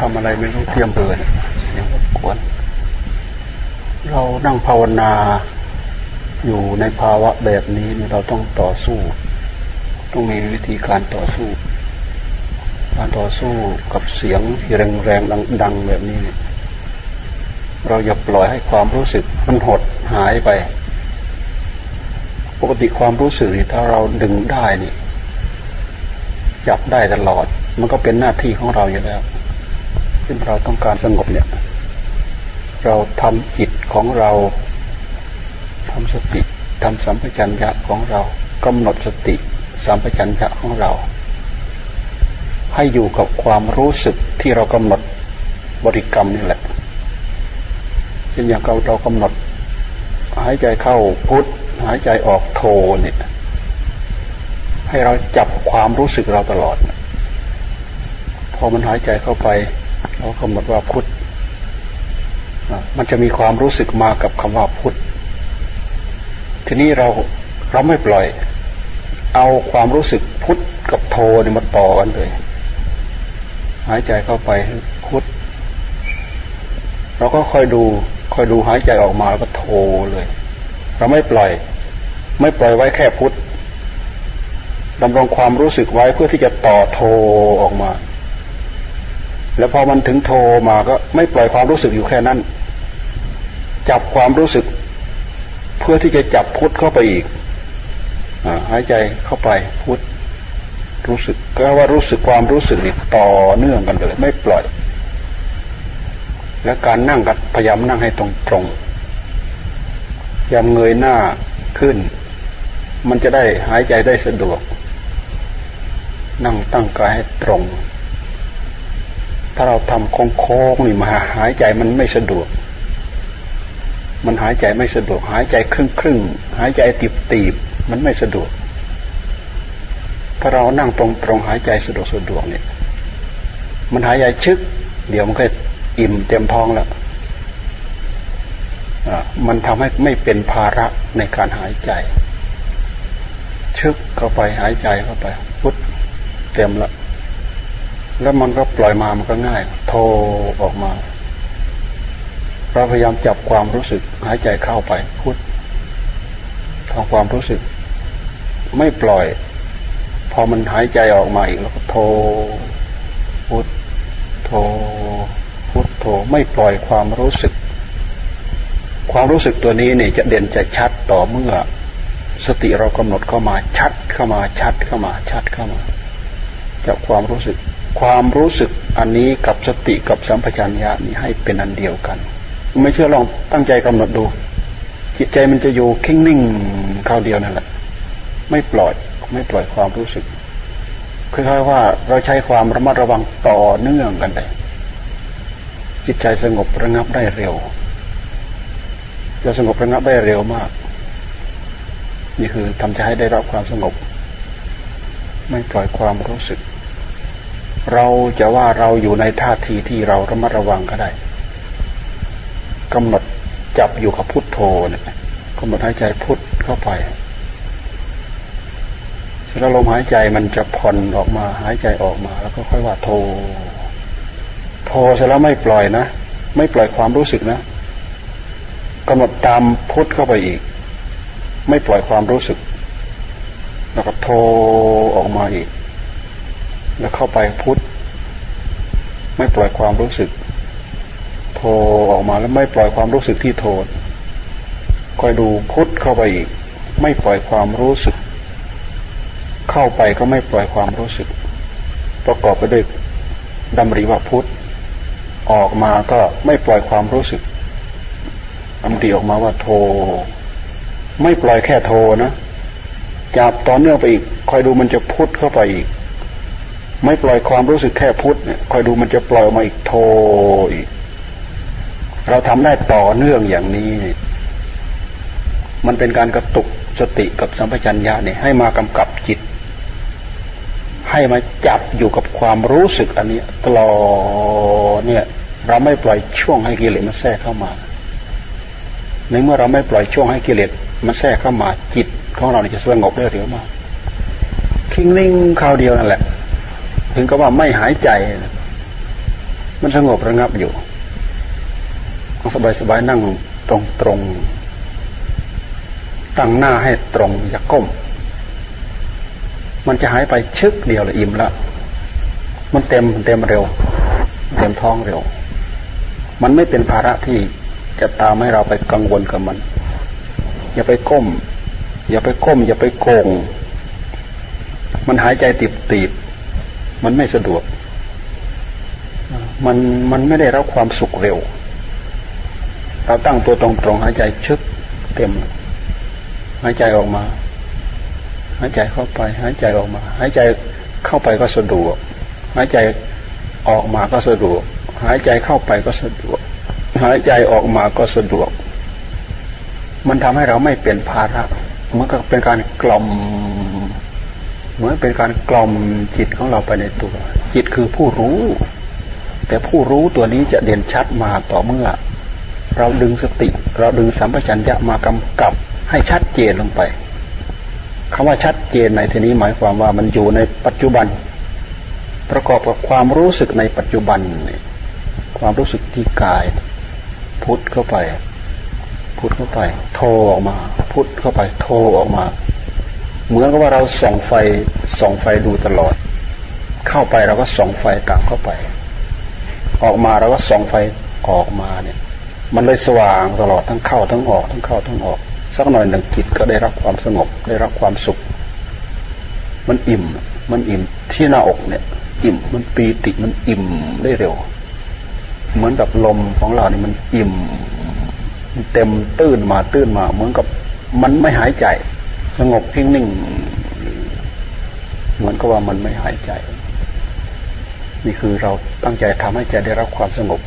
ทำอะไรไม่รู้เทียมเบินเสียงรบกวน เรานั่งภาวนาอยู่ในภาวะแบบนี้เราต้องต่อสู้ ต้องมีวิธีการต่อสู้ การต่อสู้กับเสียงที่แรงๆดัง ๆ แบบนี้ เราอย่าปล่อยให้ความรู้สึกมันหดหายไป ปกติความรู้สึกนี่ถ้าเราดึงได้นี่จับได้ตลอด มันก็เป็นหน้าที่ของเราอยู่แล้ว ซึ่งเราต้องการสงบเนี่ย เราทำจิตของเราทำสติทำสัมปชัญญะของเรากำหนดสติสัมปชัญญะของเรา ให้อยู่กับความรู้สึกที่เรากำหนดบริกรรมนี่แหละเช่นอย่างเราเรากำหนด หายใจเข้าพุทหายใจออกโทเนี่ยให้เราจับความรู้สึกเราตลอด พอมันหายใจเข้าไป เรากำหนดว่าพุทธมันจะมีความรู้สึกมากับคำว่าพุทธทีนี้เราเราไม่ปล่อย เอาความรู้สึกพุทธกับโทเนี่ยมาต่อกันเลย หายใจเข้าไปพุทธเราก็คอยดูคอยดูหายใจออกมาแล้วก็โทเลย เราไม่ปล่อย ไม่ปล่อยไว้แค่พุทธดำรงความรู้สึกไว้เพื่อที่จะต่อโทออกมา แล้วพอมันถึงโทมาก็ไม่ปล่อยความรู้สึกอยู่แค่นั้น จับความรู้สึก เพื่อที่จะจับพุทธเข้าไปอีกอหายใจเข้าไปพุทธรู้สึกก็ว่ารู้สึกความรู้สึกนี่ต่อเนื่องกันเลยไม่ปล่อย และการนั่งก็พยายามนั่งให้ตรงตรงยามเงยหน้าขึ้น มันจะได้หายใจได้สะดวก นั่งตั้งกายให้ตรง ถ้าเราทำโค้งๆนี่มาหายใจมันไม่สะดวก มันหายใจไม่สะดวก หายใจครึ่งครึ่งหายใจตีบตีบมันไม่สะดวก ถ้าเรานั่งตรงตรงหายใจสะดวกสะดวกเนี่ย มันหายใจชึก เดี๋ยวมันก็อิ่มเต็มท้องแล้วมันทำให้ไม่เป็นภาระในการหายใจ ชึกเข้าไปหายใจเข้าไปพุทเต็มละ แล้วมันก็ปล่อยมามันก็ง่าย โทรออกมาเราพยายามจับความรู้สึกหายใจเข้าไปพุททำความรู้สึก ไม่ปล่อย พอมันหายใจออกมาอีกแล้วก็โทพุทโทพุทโทไม่ปล่อยความรู้สึก ความรู้สึกตัวนี้เนี่ยจะเด่นจะชัดต่อเมื่อ สติเรากำหนดเข้ามาชัดเข้ามาชัดเข้ามาชัดเข้ามาจับความรู้สึก ความรู้สึกอันนี้กับสติกับสัมปชัญญะนี่ให้เป็นอันเดียวกัน ไม่เชื่อลองตั้งใจกำหนดดู จิตใจมันจะอยู่คิ่งนิ่งคราวเดียวนั่นแหละ ไม่ปล่อยไม่ปล่อยความรู้สึกคล้ายๆว่าเราใช้ความระมัดระวังต่อเนื่องกันไปจิตใจสงบระงับได้เร็วจะสงบระงับได้เร็วมาก นี่คือทำใจให้ได้รับความสงบ ไม่ปล่อยความรู้สึก เราจะว่าเราอยู่ในท่าทีที่เราระมัดระวังก็ได้กำหนดจับอยู่กับพุทโธเนี่ยกำหนดหายใจพุทเข้าไปเสร็จแล้วลมหายใจมันจะผ่อนออกมาหายใจออกมา แล้วก็ค่อยว่าโท โทเสร็จแล้วไม่ปล่อยนะ ไม่ปล่อยความรู้สึกนะกำหนดตามพุทเข้าไปอีก ไม่ปล่อยความรู้สึก แล้วก็โทออกมาอีก แล้วเข้าไปพุทธไม่ปล่อยความรู้สึก โทออกมาแล้วไม่ปล่อยความรู้สึกที่โทษคอยดูพุทธเข้าไปอีก ไม่ปล่อยความรู้สึก เข้าไปก็ไม่ปล่อยความรู้สึก ประกอบไปด้วยดำริว่าพุทธออกมาก็ไม่ปล่อยความรู้สึกดำริออกมาว่าโท ไม่ปล่อยแค่โทนะจับต่อเนื่องไปอีก คอยดูมันจะพุทธเข้าไปอีก ไม่ปล่อยความรู้สึกแค่พุทธเนี่ยคอยดูมันจะปล่อยออกมาอีกโทอีก เราทำได้ต่อเนื่องอย่างนี้มันเป็นการกระตุกสติกับสัมปชัญญะเนี่ยให้มากำกับจิต ให้มาจับอยู่กับความรู้สึกอันนี้ตลอดเนี่ย เราไม่ปล่อยช่วงให้กิเลสมันแทรกเข้ามาในเมื่อเราไม่ปล่อยช่วงให้กิเลสมันแทรกเข้ามาจิตของเราจะสงบได้เร็วมากคิงนิ่งคราวเดียวนั่นแหละ ถึงก็ว่าไม่หายใจ มันสงบระงับอยู่สบายสบายนั่งตรงตรงตั้งหน้าให้ตรงอย่าก้ม มันจะหายไปชึกเดียวลยอิ่มละมันเต็มเต็มเร็ว เต็มท้องเร็ว มันไม่เป็นภาระที่จะตามให้เราไปกังวลกับมัน อย่าไปก้ม อย่าไปก้ม อย่าไปโกง มันหายใจติบติบ มันไม่สะดวก มันมันไม่ได้รับความสุขเร็ว เราตั้งตัวตรงๆหายใจชึกเต็มหายใจออกมา หายใจเข้าไป หายใจออกมา หายใจเข้าไปก็สะดวก หายใจออกมาก็สะดวก หายใจเข้าไปก็สะดวก หายใจออกมาก็สะดวก มันทำให้เราไม่เป็นภาระมันก็เป็นการกล่อม เหมือนเป็นการกล่อมจิตของเราไปในตัว จิตคือผู้รู้ แต่ผู้รู้ตัวนี้จะเด่นชัดมาต่อเมื่อ เราดึงสติ เราดึงสัมปชัญญะมากำกับให้ชัดเจนลงไปคำว่าชัดเจนในที่นี้หมายความว่ามันอยู่ในปัจจุบัน ประกอบกับความรู้สึกในปัจจุบัน ความรู้สึกที่กาย พุทเข้าไป พุทเข้าไป โทออกมา พุทเข้าไป โทออกมา เหมือนกับว่าเราส่องไฟส่องไฟดูตลอด เข้าไปเราก็ส่องไฟกลับเข้าไป ออกมาเราก็ส่องไฟออกมาเนี่ย มันเลยสว่างตลอดทั้งเข้าทั้งออก ทั้งเข้าทั้งออก สักหน่อยหนึ่งจิตก็ได้รับความสงบได้รับความสุข มันอิ่ม มันอิ่มที่หน้าอกเนี่ย อิ่มมันปีติมันอิ่มได้เร็ว เหมือนกับลมของเราเนี่ยมันอิ่ม เต็มตื้นมาตื้นมา เหมือนกับมันไม่หายใจ สงบเพียงนิ่ง เหมือนกับว่ามันไม่หายใจ นี่คือเราตั้งใจทำให้ใจได้รับความสงบ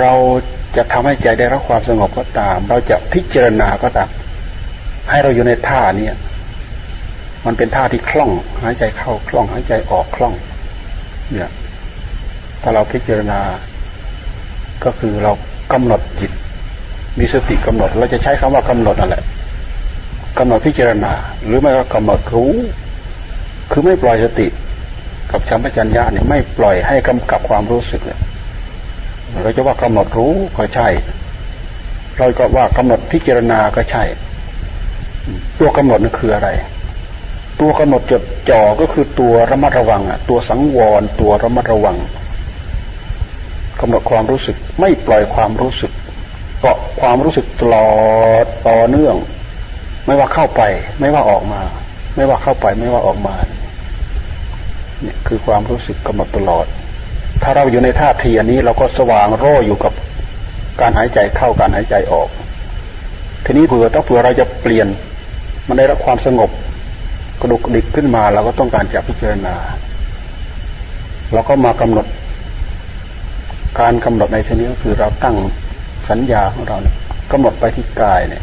เราจะทำให้ใจได้รับความสงบก็ตาม เราจะพิจารณาก็ตาม ให้เราอยู่ในท่านี้มันเป็นท่าที่คล่อง หายใจเข้าคล่อง หายใจออกคล่อง เนี่ย ถ้าเราพิจารณา ก็คือเรากำหนดจิต มีสติกำหนด เราจะใช้คำว่ากำหนดนั่นแหละ กำหนดพิจารณา หรือไม่ก็กำหนดรู้ คือไม่ปล่อยสติ กับชัมปชัญญะเนี่ยไม่ปล่อยให้กำกับความรู้สึกเลยเราจะว่ากำหนดรู้ก็ใช่ เราก็ว่ากำหนดพิจารณาก็ใช่ ตัวกำหนดนั่นคืออะไร ตัวกำหนดจดจ่อก็คือตัวระมัดระวังอะ ตัวสังวร ตัวระมัดระวังกำหนดความรู้สึก ไม่ปล่อยความรู้สึกเกาะความรู้สึกตลอดต่อเนื่อง ไม่ว่าเข้าไป ไม่ว่าออกมา ไม่ว่าเข้าไป ไม่ว่าออกมาเนี่ยคือความรู้สึกกำหนดตลอด ถ้าเราอยู่ในท่าทีอันนี้เราก็สว่างร่อยู่กับการหายใจเข้าการหายใจออก ทีนี้เผื่อต้องเผื่อเราจะเปลี่ยน มันได้รับความสงบกระดุกดิกขึ้นมาเราก็ต้องการจะพิจารณาเราก็มากำหนด การกำหนดในชนี้ก็คือเราตั้งสัญญาของเราเนี่ยกำหนดไปที่กายเนี่ย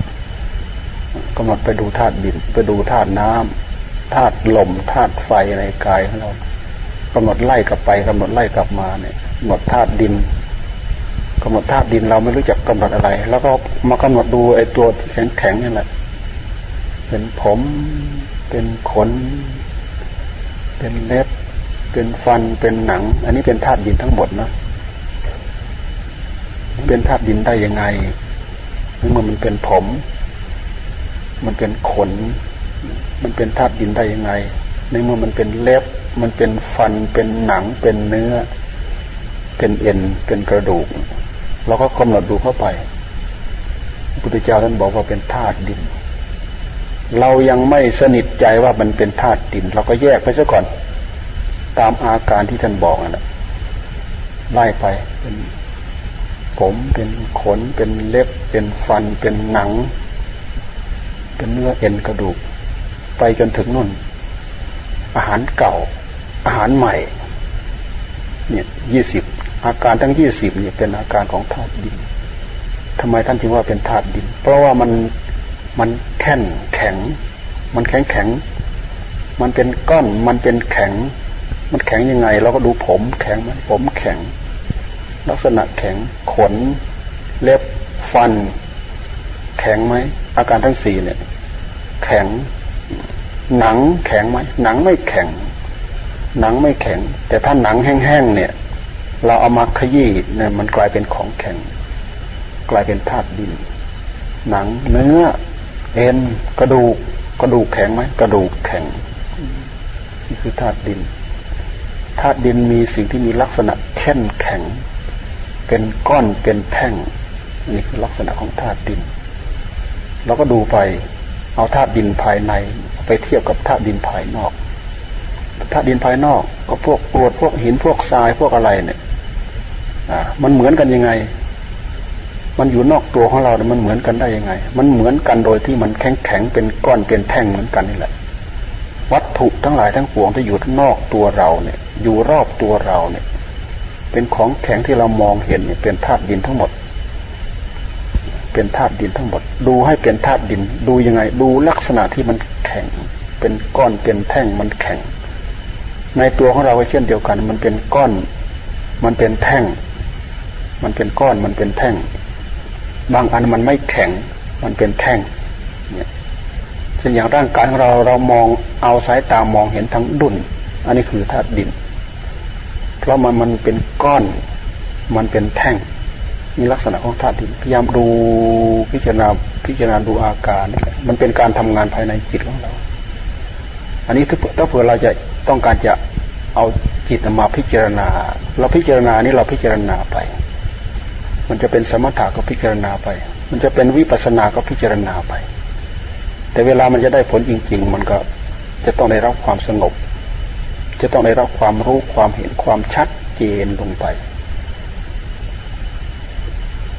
กำหนดไปดูธาตุดิน ไปดูธาตุน้ำธาตุลมธาตุไฟในกายของเรากำหนดไล่กลับไปกำหนดไล่กลับมาเนี่ยกำหนดธาตุดินกำหนดธาตุดินเราไม่รู้จักกำหนดอะไร แล้วก็มากำหนดดูไอ้ตัวแข็งแข็งนี่แหละเป็นผมเป็นขน เป็นเล็บ เป็นฟันเป็นหนัง อันนี้เป็นธาตุดินทั้งหมดนะเป็นธาตุดินได้ยังไงเมื่อมันเป็นผม มันเป็นขน มันเป็นธาตุดินได้ยังไง ในเมื่อมันเป็นเล็บ มันเป็นฟัน เป็นหนัง เป็นเนื้อ เป็นเอ็น เป็นกระดูก เราก็กำหนดดูเข้าไปพระพุทธเจ้าท่านบอกว่าเป็นธาตุดิน เรายังไม่สนิทใจว่ามันเป็นธาตุดิน เราก็แยกไปซะก่อน ตามอาการที่ท่านบอกนะไล่ไปเป็นผมเป็นขนเป็นเล็บเป็นฟันเป็นหนัง เป็นเนื้อเอ็นกระดูก ไปจนถึงนู่น อาหารเก่า อาหารใหม่ เนี่ยยี่สิบอาการทั้งยี่สิบเนี่ยเป็นอาการของธาตุดินทำไมท่านถึงว่าเป็นธาตุดิน เพราะว่ามันมันแข็งแข็ง มันแข็งแข็ง มันเป็นก้อน มันเป็นแข็ง มันแข็งยังไง เราก็ดูผม แข็งไหมผมแข็ง ลักษณะแข็งขน เล็บฟัน แข็งไหม อาการทั้งสี่เนี่ย แข็ง หนังแข็งไหมหนังไม่แข็ง หนังไม่แข็ง แต่ถ้าหนังแห้งๆเนี่ย เราเอามาขยี้เนี่ยมันกลายเป็นของแข็ง กลายเป็นธาตุดิน หนังเนื้อ เอ็นกระดูกกระดูกแข็งไหมกระดูกแข็งนี่คือธาตุดินธาตุดินมีสิ่งที่มีลักษณะแข็งแข็ง เป็นก้อนเป็นแท่งนี่คือลักษณะของธาตุดิน เราก็ดูไป เอาธาตุดินภายในไปเทียบกับธาตุดินภายนอกธาตุดินภายนอก ก็พวกกรวดพวกหินพวกทรายพวกอะไรเนี่ยอ่ามันเหมือนกันยังไง มันอยู่นอกตัวของเราเนี่ยมันเหมือนกันได้ยังไง มันเหมือนกันโดยที่มันแข็งแข็งเป็นก้อนเป็นแท่งเหมือนกันนี่แหละ วัตถุทั้งหลายทั้งปวงที่อยู่นอกตัวเราเนี่ย อยู่รอบตัวเราเนี่ย เป็นของแข็งที่เรามองเห็นเนี่ยเป็นธาตุดินทั้งหมด เป็นธาตุดินทั้งหมด ดูให้เป็นธาตุดิน ดูยังไง ดูลักษณะที่มันแข็ง เป็นก้อนเป็นแท่งมันแข็ง ในตัวของเราก็เช่นเดียวกัน มันเป็นก้อน มันเป็นแท่ง มันเป็นก้อนมันเป็นแท่ง บางอันมันไม่แข็ง มันเป็นแท่งเนี่ยเช่นอย่างร่างกายของเราเรามองเอาสายตามองเห็นทั้งดุนอันนี้คือธาตุดิน เพราะมันมันเป็นก้อน มันเป็นแท่ง มีลักษณะของธาตุดินพยายามดูพิจารณาพิจารณาดูอาการนี่แหละมันเป็นการทำงานภายในจิตของเรา อันนี้ถ้าเผื่อเราจะต้องการจะเอาจิตมาพิจารณา เราพิจารณานี่เราพิจารณาไป มันจะเป็นสมถะก็พิจารณาไป มันจะเป็นวิปัสสนาก็พิจารณาไป แต่เวลามันจะได้ผลจริง ๆ มันก็จะต้องได้รับความสงบ จะต้องได้รับความรู้ความเห็นความชัดเจนลงไป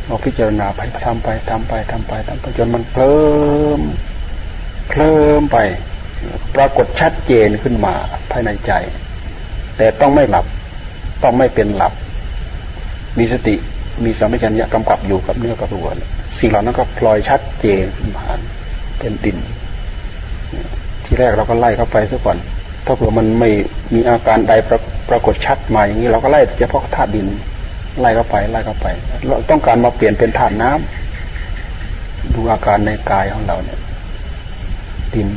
เราพิจารณาไปทำไปทำไปทำไปทำไปจนมันเพลิมเพลิมไป ปรากฏชัดเจนขึ้นมาภายในใจ แต่ต้องไม่หลับ ต้องไม่เป็นหลับ มีสติมีสัมผัสัญญากำกับอยู่กับเนื้อกับตัวสิ่งเหล่านั้นก็พลอยชัดเจนขึ้นมาเป็นดิน ที่แรกเราก็ไล่เข้าไปซะก่อน ถ้าเผื่อมันไม่มีอาการใดปรปรากฏชัดมาอย่างนี้เราก็ไล่เฉพาะธาตุดิน ไล่เข้าไปไล่เข้าไปเราต้องการมาเปลี่ยนเป็นธาตุน้ำดูอาการในกายของเราเนี่ย ดิน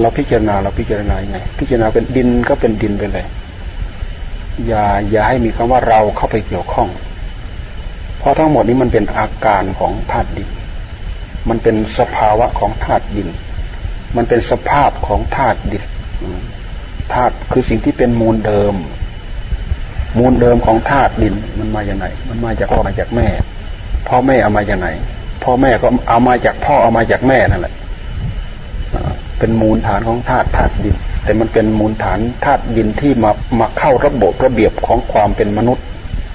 เราพิจารณาเราพิจารณายังไงพิจารณาเป็นดินก็เป็นดินไปเลย อย่าอย่าให้มีคำว่าเราเข้าไปเกี่ยวข้อง เพราะทั้งหมดนี้มันเป็นอาการของธาตุดิน มันเป็นสภาวะของธาตุดิน มันเป็นสภาพของธาตุดินธาตุคือสิ่งที่เป็นมูลเดิม มูลเดิมของธาตุดินมันมาอย่างไรมันมาจากพ่อมาจากแม่ พ่อแม่เอามาจากไหน พ่อแม่ก็เอามาจากพ่อเอามาจากแม่นั่นแหละเป็นมูลฐานของธาตุธาตุดิน แต่มันเป็นมูลฐานธาตุดินที่มามาเข้าระบบระเบียบของความเป็นมนุษย์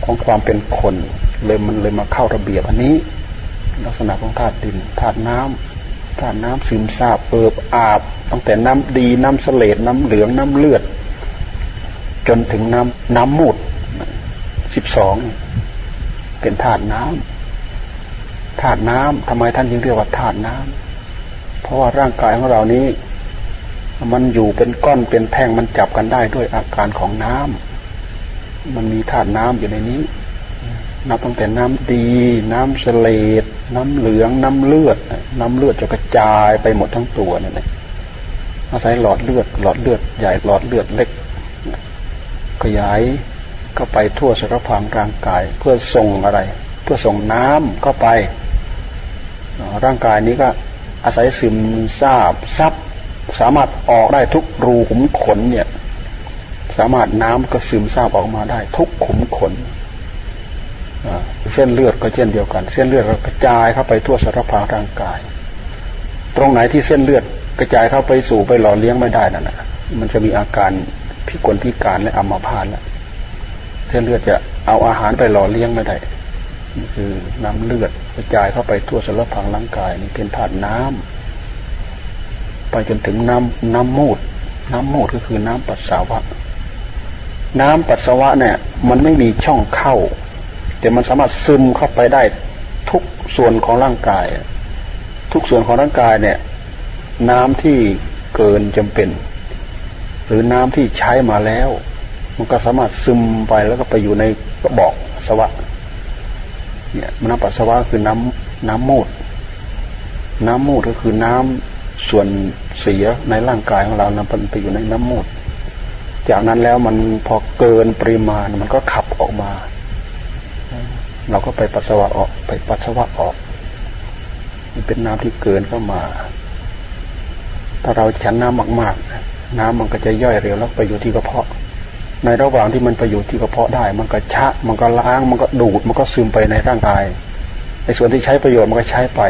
ของความเป็นคนเลยมันเลยมาเข้าระเบียบอันนี้ ลักษณะของธาตุดินธาตุน้ำธาตุน้ำซึมซาบเปิบอาบ ตั้งแต่น้ำดีน้ำเสลดน้ำเหลืองน้ำเลือด จนถึงน้ำน้ำมูดสิบสองเป็นธาตุน้ำธาตุน้ำทำไมท่านจึงเรียกว่าธาตุน้ำเพราะว่าร่างกายของเรานี้ มันอยู่เป็นก้อนเป็นแท่งมันจับกันได้ด้วยอาการของน้ำมันมีธาตุน้ำอยู่ในนี้นับตั้งแต่น้ำดี น้ำเสลดน้ำเหลือง น้ำเลือด น้ำเลือดจะกระจายไปหมดทั้งตัวนั่นเองอาศัยหลอดเลือด หลอดเลือดใหญ่ หลอดเลือดเล็ก ขยายก็ไปทั่วสารพางร่างกาย เพื่อส่งอะไร เพื่อส่งน้ำเข้าไป ร่างกายนี้ก็อาศัยซึมซาบซับสามารถออกได้ทุกรูขุมขนเนี่ยสามารถน้ำก็ซึมซาบออกมาได้ ทุกขุมขนเส้นเลือดก็เช่นเดียวกัน เส้นเลือดกระจายเข้าไปทั่วสารพางร่างกาย ตรงไหนที่เส้นเลือดกระจายเข้าไปสู่ไปหล่อเลี้ยงไม่ได้นั่นแหะมันจะมีอาการ พิกลพิการและอัมพาตแล้วเส้นเลือดจะเอาอาหารไปหล่อเลี้ยงไม่ได้นี่คือน้ำเลือดกระจายเข้าไปทั่วสารพังร่างกายนี่เป็นธาตุน้ำไปจนถึงน้ำน้ำมูด น้ำมูดก็คือน้ำปัสสาวะ น้ำปัสสาวะเนี่ย มันไม่มีช่องเข้า แต่มันสามารถซึมเข้าไปได้ทุกส่วนของร่างกาย ทุกส่วนของร่างกายเนี่ย น้ำที่เกินจำเป็น หรือน้ำที่ใช้มาแล้ว มันก็สามารถซึมไปแล้วก็ไปอยู่ในกระบอกสวะเนี่ยน้ำปัสสาวะคือน้ำน้ำมูด น้ำมูดก็คือน้ำส่วนเสียในร่างกายของเรานะมันไปอยู่ในน้ำมูด จากนั้นแล้วมันพอเกินปริมาณมันก็ขับออกมา เราก็ไปปัสสาวะออกไปปัสสาวะออก มันเป็นน้ำที่เกินเข้ามา ถ้าเราฉันน้ำมากๆ น้ำมันก็จะย่อยเร็วแล้วไปอยู่ที่กระเพาะ ในระหว่างที่มันไปอยู่ที่กระเพาะได้ มันก็ชะ มันก็ล้าง มันก็ดูด มันก็ซึมไปในร่างกายในส่วนที่ใช้ประโยชน์มันก็ใช้ไป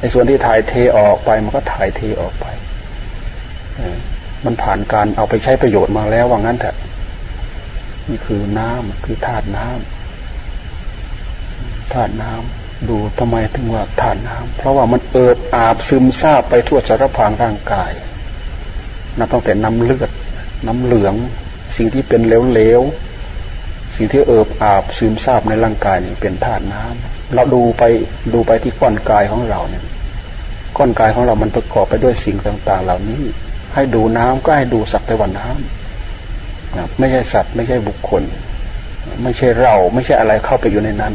ในส่วนที่ถ่ายเทออกไป มันก็ถ่ายเทออกไป มันผ่านการเอาไปใช้ประโยชน์มาแล้วว่างั้นเถอะ นี่คือน้ำคือธาตุน้ำธาตุน้ำดูทำไมถึงว่าธาตุน้ำเพราะว่ามันเอิบอาบซึมซาบไปทั่วสารพางร่างกาย นับตั้งแต่น้ำเลือด น้ำเหลือง สิ่งที่เป็นเหลวๆ สิ่งที่เอิบอาบซึมซาบในร่างกายนี่เป็นธาตุน้ำเราดูไปดูไปที่ก้อนกายของเราเนี่ยก้อนกายของเรามันประกอบไปด้วยสิ่งต่าง ๆ เหล่านี้ ให้ดูน้ำก็ให้ดูสักแต่วันน้ำไม่ใช่สัตว์ไม่ใช่บุคคล ไม่ใช่เราไม่ใช่อะไรเข้าไปอยู่ในนั้น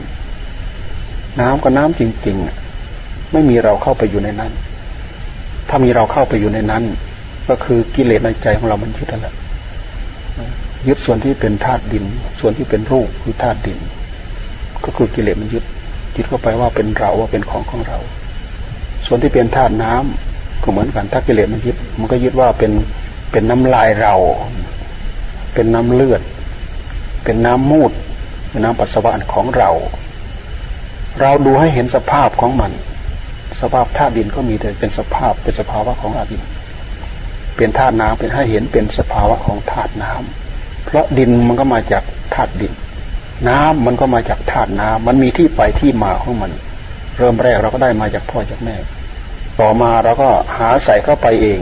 น้ำก็น้ำจริง ๆ ไม่มีเราเข้าไปอยู่ในนั้น ถ้ามีเราเข้าไปอยู่ในนั้น ก็คือกิเลสในใจของเรามันยึดแล้วยึดส่วนที่เป็นธาตุดิน ส่วนที่เป็นรูปคือธาตุดิน ก็คือกิเลสมันยึดยึดเข้าไปว่าเป็นเราว่าเป็นของของเรา ส่วนที่เป็นธาตุน้ำก็เหมือนกันถ้ากิเลสมันยึด มันก็ยึดว่าเป็นเป็นน้ำลายเรา เป็นน้ำเลือด เป็นน้ำมูดเป็นน้ำปัสสาวะของเรา เราดูให้เห็นสภาพของมัน สภาพธาตุดินก็มีแต่เป็นสภาพเป็นสภาวะของธาตุดิน เป็นธาตุน้ำเป็นให้เห็นเป็นสภาวะของธาตุน้ำเพราะดินมันก็มาจากธาตุดิน น้ำมันก็มาจากธาตุน้ำมันมีที่ไปที่มาของมัน เริ่มแรกเราก็ได้มาจากพ่อจากแม่ ต่อมาเราก็หาใส่เข้าไปเอง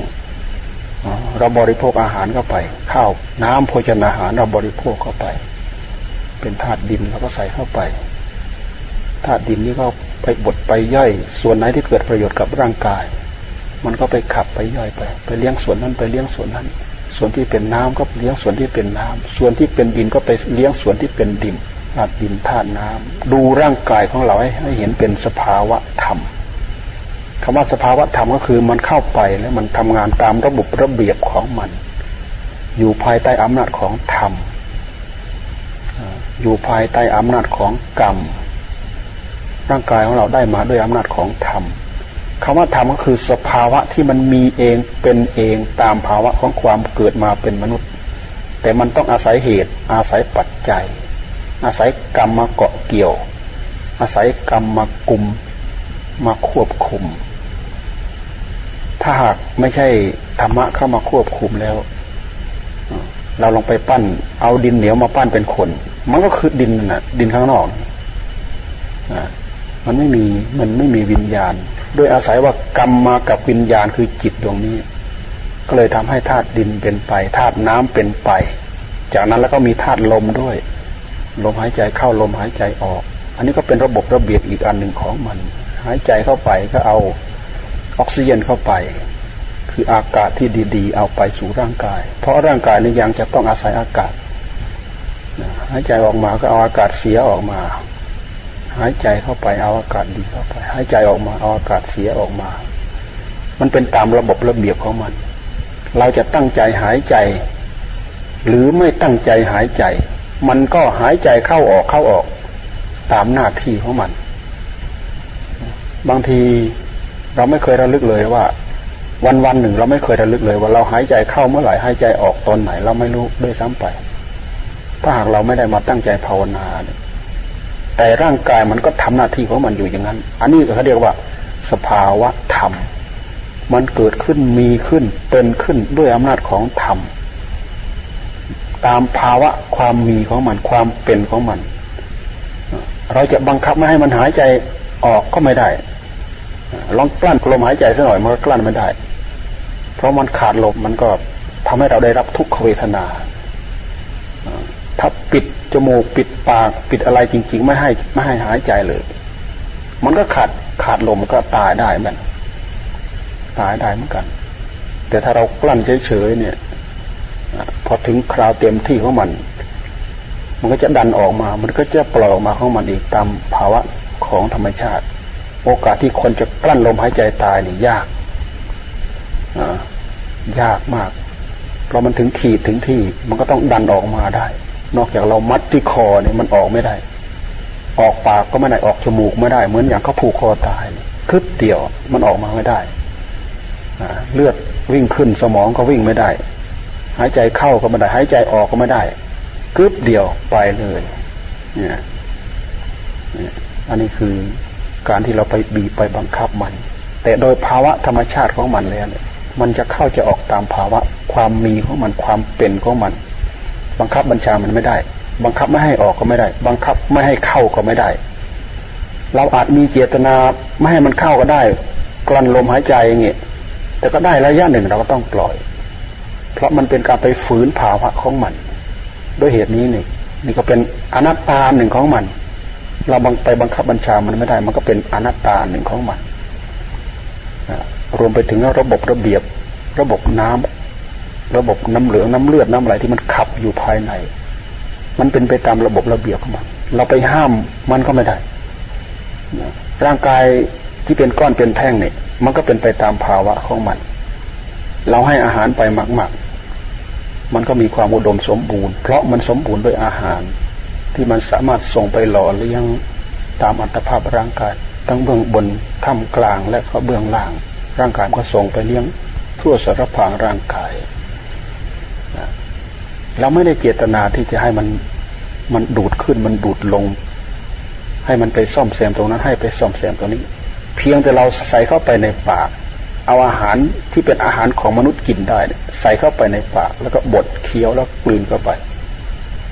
เราบริโภคอาหารเข้าไปข้าวน้ำโภชนาอาหารเราบริโภคเข้าไป เป็นธาตุดินเราก็ใส่เข้าไปธาตุดินนี้ก็ไปบดไปย่อยส่วนไหนที่เกิดประโยชน์กับร่างกาย มันก็ไปขับไปย่อยไป ไปเลี้ยงส่วนนั้นไปเลี้ยงส่วนนั้น ส่วนที่เป็นน้ำก็เลี้ยงส่วนที่เป็นน้ำส่วนที่เป็นดินก็ไปเลี้ยงส่วนที่เป็นดินธาตุดินธาตุน้ำดูร่างกายของเราให้ให้เห็นเป็นสภาวะธรรมคำว่าสภาวะธรรมก็คือมันเข้าไปแล้วมันทำงานตามระบบระเบียบของมัน อยู่ภายใต้อำนาจของธรรมอยู่ภายใต้อำนาจของกรรมร่างกายของเราได้มาด้วยอำนาจของธรรม คำว่าธรรมก็คือสภาวะที่มันมีเองเป็นเองตามภาวะของความเกิดมาเป็นมนุษย์ แต่มันต้องอาศัยเหตุ อาศัยปัจจัย อาศัยกรรมมาเกาะเกี่ยว อาศัยกรรมมากลุ่มมาควบคุม ถ้าหากไม่ใช่ธรรมะเข้ามาควบคุมแล้ว เราลองไปปั้น เอาดินเหนียวมาปั้นเป็นคน มันก็คือดินน่ะ ดินข้างนอกมันไม่มีมันไม่มีวิญญาณ ด้วยอาศัยว่ากรรมมากับวิญญาณคือจิตดวงนี้ ก็เลยทำให้ธาตุดินเป็นไปธาตุน้ำเป็นไป จากนั้นแล้วก็มีธาตุลมด้วย ลมหายใจเข้าลมหายใจออก อันนี้ก็เป็นระบบระเบียบอีกอันหนึ่งของมัน หายใจเข้าไปก็เอาออกซิเจนเข้าไป คืออากาศที่ดีๆ เอาไปสู่ร่างกาย เพราะร่างกายนี้ยังจะต้องอาศัยอากาศหายใจออกมาก็เอาอากาศเสียออกมา หายใจเข้าไปเอาอากาศดีเข้าไป หายใจออกมาเอาอากาศเสียออกมา มันเป็นตามระบบระเบียบของมัน เราจะตั้งใจหายใจ หรือไม่ตั้งใจหายใจ มันก็หายใจเข้าออกเข้าออก ตามหน้าที่ของมัน บางทีเราไม่เคยระลึกเลยว่า วันวันหนึ่ง เราไม่เคยระลึกเลย ว่าเราหายใจเข้าเมื่อไหร่หายใจออกตอนไหน เราไม่รู้ด้วยซ้ำไป ถ้าหากเราไม่ได้มาตั้งใจภาวนา แต่ร่างกายมันก็ทำหน้าที่ของมันอยู่อย่างนั้น อันนี้เขาเรียกว่า สภาวะธรรม มันเกิดขึ้นมีขึ้นเป็นขึ้นด้วยอำนาจของธรรม ตามภาวะความมีของมันความเป็นของมัน เราจะบังคับไม่ให้มันหายใจออกก็ไม่ได้ ลองกลั้นลมหายใจสักหน่อยมันก็กลั้นไม่ได้ เพราะมันขาดลมมันก็ทำให้เราได้รับทุกขเวทนา ถ้าปิดจมูกปิดปากปิดอะไรจริง ๆ ไม่ให้ไม่ให้หายใจเลย มันก็ขาดขาดลมก็ตายได้เหมือนตายได้เหมือนกัน แต่ถ้าเรากลั้นเฉยๆเนี่ยพอถึงคราวเต็มที่ของมัน มันก็จะดันออกมา มันก็จะปล่อยออกมาของมันอีกตามภาวะของธรรมชาติ โอกาสที่คนจะกลั้นลมหายใจตายนี่ยากยากมาก เพราะมันถึงขีดถึงที่ มันก็ต้องดันออกมาได้ นอกจากเรามัดที่คอเนี่ยมันออกไม่ได้ ออกปากก็ไม่ได้ออกจมูกไม่ได้ เหมือนอย่างเขาผูกคอตายคึดเดียวมันออกมาไม่ได้เลือดวิ่งขึ้นสมองก็วิ่งไม่ได้ หายใจเข้าก็ไม่ได้ หายใจออกก็ไม่ได้กึบเดียวไปเลย เนี่ยอันนี้คือการที่เราไปบีบไปบังคับมัน แต่โดยภาวะธรรมชาติของมันแล้วเนี่ยมันจะเข้าจะออกตามภาวะความมีของมันความเป็นของมัน บังคับบัญชามันไม่ได้ บังคับไม่ให้ออกก็ไม่ได้ บังคับไม่ให้เข้าก็ไม่ได้ เราอาจมีเจตนาไม่ให้มันเข้าก็ได้ กลั้นลมหายใจอย่างเงี้ยแต่ก็ได้ระยะหนึ่งเราก็ต้องปล่อย เพราะมันเป็นการไปฝืนภาวะของมัน ด้วยเหตุนี้นี่นี่ก็เป็นอนัตตาหนึ่งของมัน เราบังไปบังคับบัญชามันไม่ได้ มันก็เป็นอนัตตาหนึ่งของมันรวมไปถึงระบบระเบียบระบบน้ำ ระบบน้ำเหลืองน้ำเลือดน้ำไหลที่มันขับอยู่ภายใน มันเป็นไปตามระบบระเบียบของมัน เราไปห้ามมันก็ไม่ได้ร่างกายที่เป็นก้อนเป็นแท่งเนี่ย มันก็เป็นไปตามภาวะของมัน เราให้อาหารไปมากๆ มันก็มีความอุดมสมบูรณ์ เพราะมันสมบูรณ์ด้วยอาหาร ที่มันสามารถส่งไปหล่อเลี้ยงตามอัตภาพร่างกาย ทั้งเบื้องบนท่ามกลางและก็เบื้องล่าง ร่างกายก็ส่งไปเลี้ยงทั่วสารพางร่างกาย เราไม่ได้เจตนาที่จะให้มันมันดูดขึ้นมันดูดลง ให้มันไปซ่อมแซมตรงนั้น ให้ไปซ่อมแซมตรงนี้ เพียงแต่เราใส่เข้าไปในปากเอาอาหารที่เป็นอาหารของมนุษย์กินได้ ใส่เข้าไปในปาก แล้วก็บดเคี้ยวแล้วกลืนเข้าไป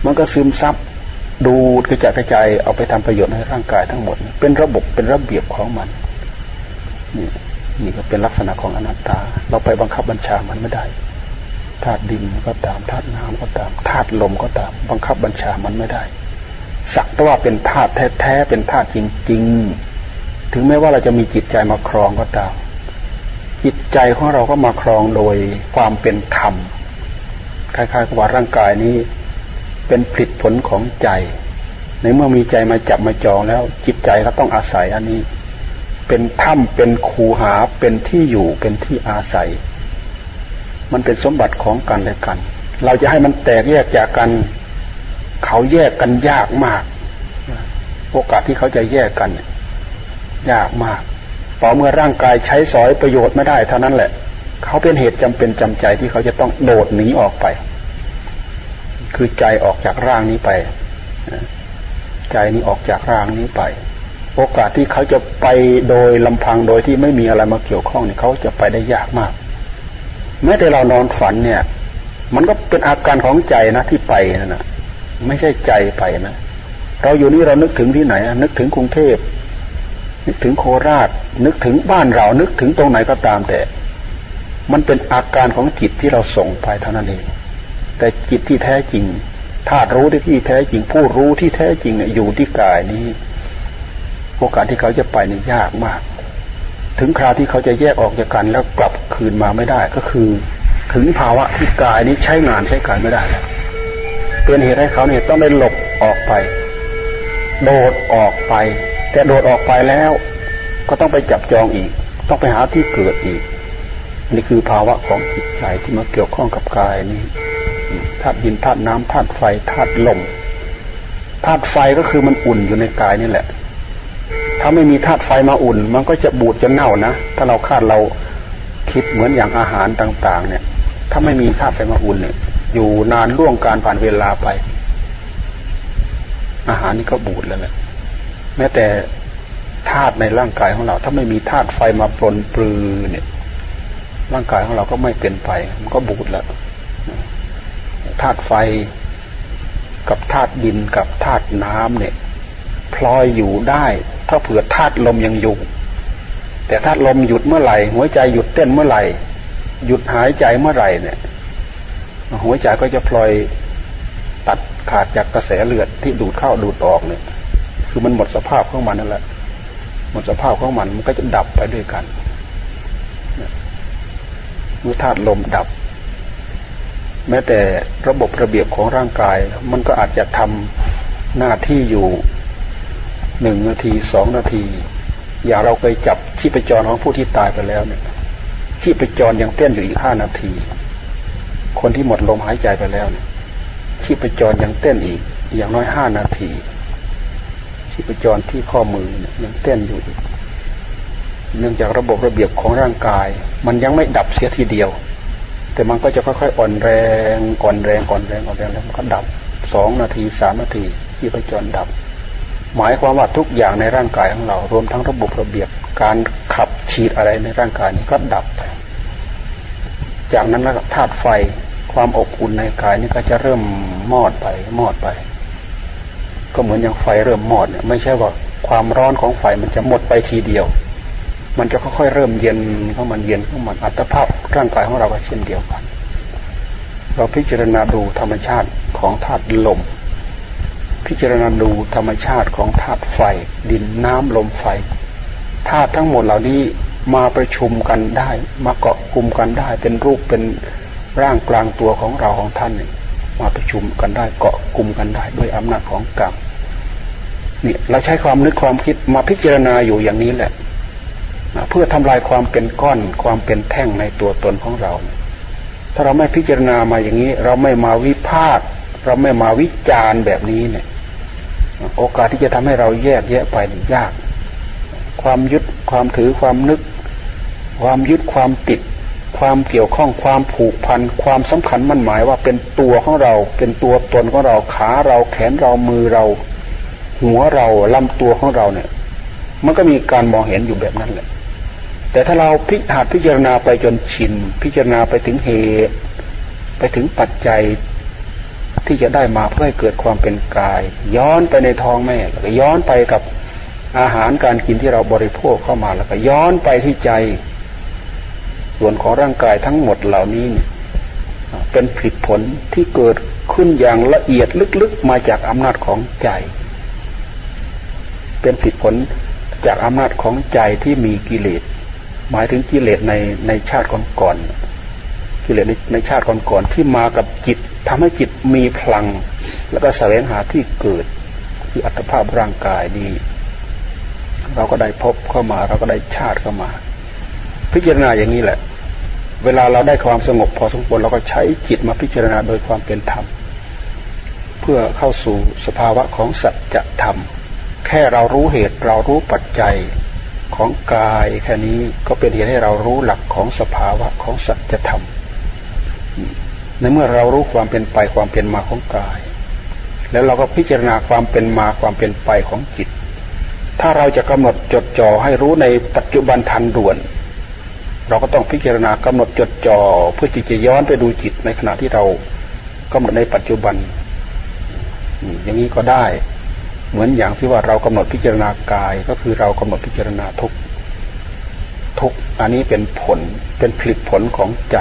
มันก็ซึมซับดูดกระจายกระจายเอาไปทำประโยชน์ให้ร่างกายทั้งหมด เป็นระบบเป็นระเบียบของมันนี่นี่ก็เป็นลักษณะของอนัตตา เราไปบังคับบัญชามันไม่ได้ ธาตุดินก็ตามธาตุน้ำก็ตามธาตุลมก็ตาม บังคับบัญชามันไม่ได้ สักแต่ว่าเป็นธาตุแท้ๆเป็นธาตุจริง ๆ ถึงแม้ว่าเราจะมีจิตใจมาครองก็ตาม จิตใจของเราก็มาครองโดยความเป็นธรรมคล้ายๆกับว่าร่างกายนี้ เป็นผลิตผลของใจ ในเมื่อมีใจมาจับมาจองแล้ว จิตใจก็ต้องอาศัยอันนี้ เป็นถ้ำเป็นคูหาเป็นที่อยู่เป็นที่อาศัย มันเป็นสมบัติของกันและกัน เราจะให้มันแตกแยกจากกัน เขาแยกกันยากมาก โอกาสที่เขาจะแยกกัน ยากมากต่อเมื่อร่างกายใช้สอยประโยชน์ไม่ได้เท่านั้นแหละ เขาเป็นเหตุจำเป็นจำใจที่เขาจะต้องโดดหนีออกไป คือใจออกจากร่างนี้ไป ใจนี้ออกจากร่างนี้ไป โอกาสที่เขาจะไปโดยลำพังโดยที่ไม่มีอะไรมาเกี่ยวข้องเนี่ยเขาจะไปได้ยากมาก แม้แต่เรานอนฝันเนี่ย มันก็เป็นอาการของใจนะที่ไปนั่นนะไม่ใช่ใจไปนะเราอยู่นี่เรานึกถึงที่ไหนนึกถึงกรุงเทพนึกถึงโคราช นึกถึงบ้านเรา นึกถึงตรงไหนก็ตามแต่ มันเป็นอาการของจิตที่เราส่งไปเท่านั้นเอง แต่จิตที่แท้จริงธาตุรู้ที่ที่แท้จริง ผู้รู้ที่แท้จริงอยู่ที่กายนี้ โอกาสที่เขาจะไปนี่ยากมาก ถึงคราวที่เขาจะแยกออกจากกันแล้วกลับคืนมาไม่ได้ ก็คือ ถึงภาวะที่กายนี้ใช้งานใช้การไม่ได้แล้วเป็นเหตุให้เขาเนี่ยต้องได้หลบออกไป โดดออกไป แต่โดดออกไปแล้ว ก็ต้องไปจับจองอีก ต้องไปหาที่เกิดอีก นี่คือภาวะของจิตใจที่มาเกี่ยวข้องกับกายนี้ธาตุดินธาตุน้ำธาตุไฟธาตุลมธาตุไฟก็คือมันอุ่นอยู่ในกายนี่แหละ ถ้าไม่มีธาตุไฟมาอุ่น มันก็จะบูดจะเน่านะ ถ้าเราคาดเราคิดเหมือนอย่างอาหารต่าง ๆ เนี่ย ถ้าไม่มีธาตุไฟมาอุ่นเนี่ย อยู่นานล่วงการผ่านเวลาไป อาหารนี่ก็บูดแล้วแหละแม้แต่ธาตุในร่างกายของเรา ถ้าไม่มีธาตุไฟมาปลนปลือเนี่ย ร่างกายของเราก็ไม่เป็นไป มันก็บูดแล้วธาตุไฟกับธาตุดินกับธาตุน้ำเนี่ยพลอยอยู่ได้ ถ้าเผื่อธาตุลมยังอยู่ แต่ธาตุลมหยุดเมื่อไหร่ หัวใจหยุดเต้นเมื่อไหร่ หยุดหายใจเมื่อไหร่เนี่ย หัวใจก็จะพลอยตัดขาดจากกระแสเลือดที่ดูดเข้าดูดออกเนี่ย คือมันหมดสภาพของมันนั่นแหละหมดสภาพของมันมันก็จะดับไปด้วยกันเมื่อธาตุลมดับ แม้แต่ระบบระเบียบของร่างกาย มันก็อาจจะทำหน้าที่อยู่ หนึ่งนาทีสองนาที อย่าเราเคยจับชีพจรของผู้ที่ตายไปแล้วเนี่ยชีพจรยังเต้นอยู่อีกห้านาที คนที่หมดลมหายใจไปแล้วเนี่ยชีพจรยังเต้นอีก อย่างน้อยห้านาที ชีพจรที่ข้อมือเนี่ยยังเต้นอยู่เนื่องจากระบบระเบียบของร่างกาย มันยังไม่ดับเสียทีเดียว แต่มันก็จะค่อยๆอ่อนแรงอ่อนแรงอ่อนแรงอ่อนแรงแล้วมันก็ดับสองนาทีสามนาทีชีพจรดับ หมายความว่าทุกอย่างในร่างกายของเรา รวมทั้งระบบระเบียบการขับฉีดอะไรในร่างกายนี้ก็ดับไป จากนั้นแล้วธาตุไฟความอบอุ่นในกายนี่ก็จะเริ่มมอดไปมอดไป ก็เหมือนอย่างไฟเริ่มมอดเนี่ยไม่ใช่ว่าความร้อนของไฟมันจะหมดไปทีเดียว มันจะค่อยๆเริ่มเย็นเข้ามันเย็นเข้ามันอัตภาพร่างกายของเราก็เช่นเดียวกัน เราพิจารณาดูธรรมชาติของธาตุลม พิจารณาดูธรรมชาติของธาตุไฟ ดินน้ำลมไฟธาตุทั้งหมดเหล่านี้มาประชุมกันได้ มาเกาะกลุ่มกันได้ เป็นรูปเป็นร่างกลางตัวของเราของท่าน มาประชุมกันได้เกาะกลุ่มกันได้ด้วยอำนาจของกรรมนี่เราใช้ความนึกความคิดมาพิจารณาอยู่อย่างนี้แหละเพื่อทำลายความเป็นก้อนความเป็นแท่งในตัวตนของเรา ถ้าเราไม่พิจารณามาอย่างนี้ เราไม่มาวิพากษ์เราไม่มาวิจารณ์แบบนี้เนี่ย โอกาสที่จะทำให้เราแยกแยะไปยาก ความยึดความถือความนึก ความยึดความติด ความเกี่ยวข้องความผูกพัน ความสำคัญมั่นหมายว่าเป็นตัวของเรา เป็นตัวตนของเราขาเราแขนเรามือเรา หัวเราลำตัวของเราเนี่ย มันก็มีการมองเห็นอยู่แบบนั้นแหละ แต่ถ้าเราพิจารพิจารณาไปจนชิน พิจารณาไปถึงเหตุ ไปถึงปัจจัย ที่จะได้มาเพื่อให้เกิดความเป็นกาย ย้อนไปในท้องแม่แล้วก็ย้อนไปกับอาหารการกินที่เราบริโภคเข้ามาแล้วก็ย้อนไปที่ใจ ส่วนของร่างกายทั้งหมดเหล่านี้เนี่ยเป็นผลผลที่เกิดขึ้นอย่างละเอียดลึกๆมาจากอำนาจของใจ เป็นผลผลจากอำนาจของใจที่มีกิเลสหมายถึงกิเลสในในชาติก่อนๆ กิเลสในในชาติก่อนๆที่มากับจิตทำให้จิตมีพลัง แล้วก็แสวงหาที่เกิดคืออัตภาพร่างกายนี้เราก็ได้พบเข้ามา เราก็ได้ชาติเข้ามา พิจารณาอย่างนี้แหละ เวลาเราได้ความสงบพอสมควรเราก็ใช้จิตมาพิจารณาโดยความเป็นธรรม เพื่อเข้าสู่สภาวะของสัจธรรม แค่เรารู้เหตุเรารู้ปัจจัยของกายแค่นี้ก็เป็นเหตุให้เรารู้หลักของสภาวะของสัจธรรม ในเมื่อเรารู้ความเป็นไปความเป็นมาของกาย แล้วเราก็พิจารณาความเป็นมาความเป็นไปของจิต ถ้าเราจะกำหนดจดจ่อให้รู้ในปัจจุบันทันด่วน เราก็ต้องพิจารณากำหนดจดจ่อเพื่อที่จะย้อนไปดูจิตในขณะที่เรากำหนดในปัจจุบัน อย่างนี้ก็ได้ เหมือนอย่างที่ว่าเรากำหนดพิจารณากายก็คือเรากำหนดพิจารณาทุกทุกอันนี้เป็นผลเป็นผลิตผลของใจ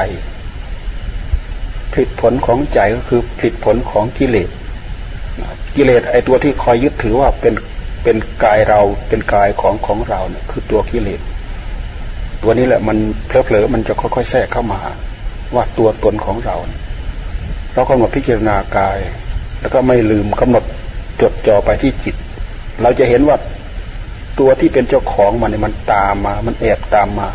ผลิตผลของใจก็คือผลิตผลของกิเลส กิเลสไอตัวที่คอยยึดถือว่าเป็นเป็นกายเราเป็นกายของของเราเนี่ยคือตัวกิเลส ตัวนี้แหละมันเพลอๆมันจะค่อยๆแทรกเข้ามา ว่าตัวตนของเราเรากำหนดพิจารณากาย แล้วก็ไม่ลืมกำหนดจดจ่อไปที่จิต เราจะเห็นว่าตัวที่เป็นเจ้าของมันเนี่ยมันตามมา มันแอบตามมา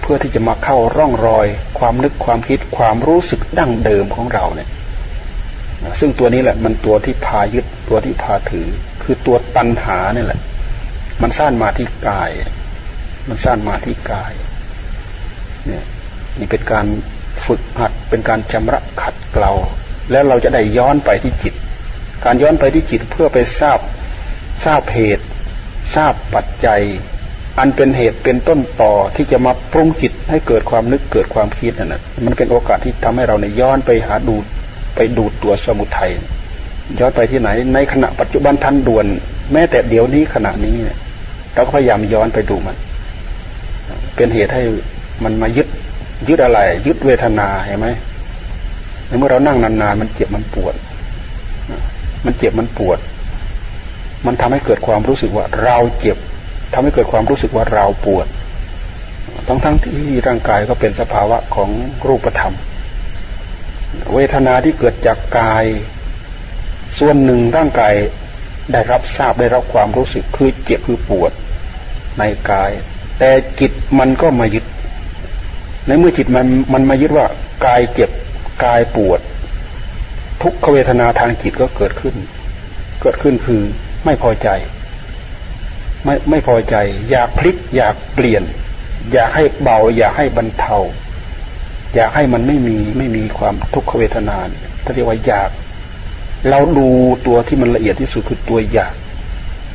เพื่อที่จะมาเข้าร่องรอย ความนึกความคิดความรู้สึกดั้งเดิมของเราเนี่ยซึ่งตัวนี้แหละมันตัวที่พายึดตัวที่พาถือ คือตัวตัณหาเนี่ยแหละ มันสร้างมาที่กาย มันสร้างมาที่กายเนี่ยนี่เป็นการฝึกหัดเป็นการชำระขัดเกลาแล้วเราจะได้ย้อนไปที่จิต การย้อนไปที่จิตเพื่อไปทราบทราบเหตุ ทราบปัจจัย อันเป็นเหตุเป็นต้นต่อที่จะมาปรุงจิตให้เกิดความนึกเกิดความคิดนั่นแหละมันเป็นโอกาสที่ทำให้เราเนี่ยย้อนไปหาดูไปดูตัวสมุทัยย้อนไปที่ไหน ในขณะปัจจุบันทันด่วน แม้แต่เดี๋ยวนี้ขณะนี้เนี่ยเราก็พยายามย้อนไปดูมัน เป็นเหตุให้มันมายึดยึดอะไร ยึดเวทนาเห็นไหมในเมื่อเรานั่งนานๆมันเจ็บมันปวด มันเจ็บมันปวด มันทำให้เกิดความรู้สึกว่าเราเจ็บ ทำให้เกิดความรู้สึกว่าเราปวด ทั้งทั้งที่ร่างกายก็เป็นสภาวะของรูปธรรม เวทนาที่เกิดจากกาย ส่วนหนึ่งร่างกายได้รับทราบได้รับความรู้สึกคือเจ็บคือปวดในกาย แต่จิตมันก็มายึด ในเมื่อจิตมันมันมายึดว่ากายเจ็บกายปวด ทุกขเวทนาทางจิตก็เกิดขึ้น เกิดขึ้นคือไม่พอใจ ไม่ไม่พอใจ อยากพลิก อยากเปลี่ยน อยากให้เบา อยากให้บรรเทา อยากให้มันไม่มีไม่มีความทุกขเวทนานถ้าเรียกว่าอยาก เราดูตัวที่มันละเอียดที่สุดคือตัวอยาก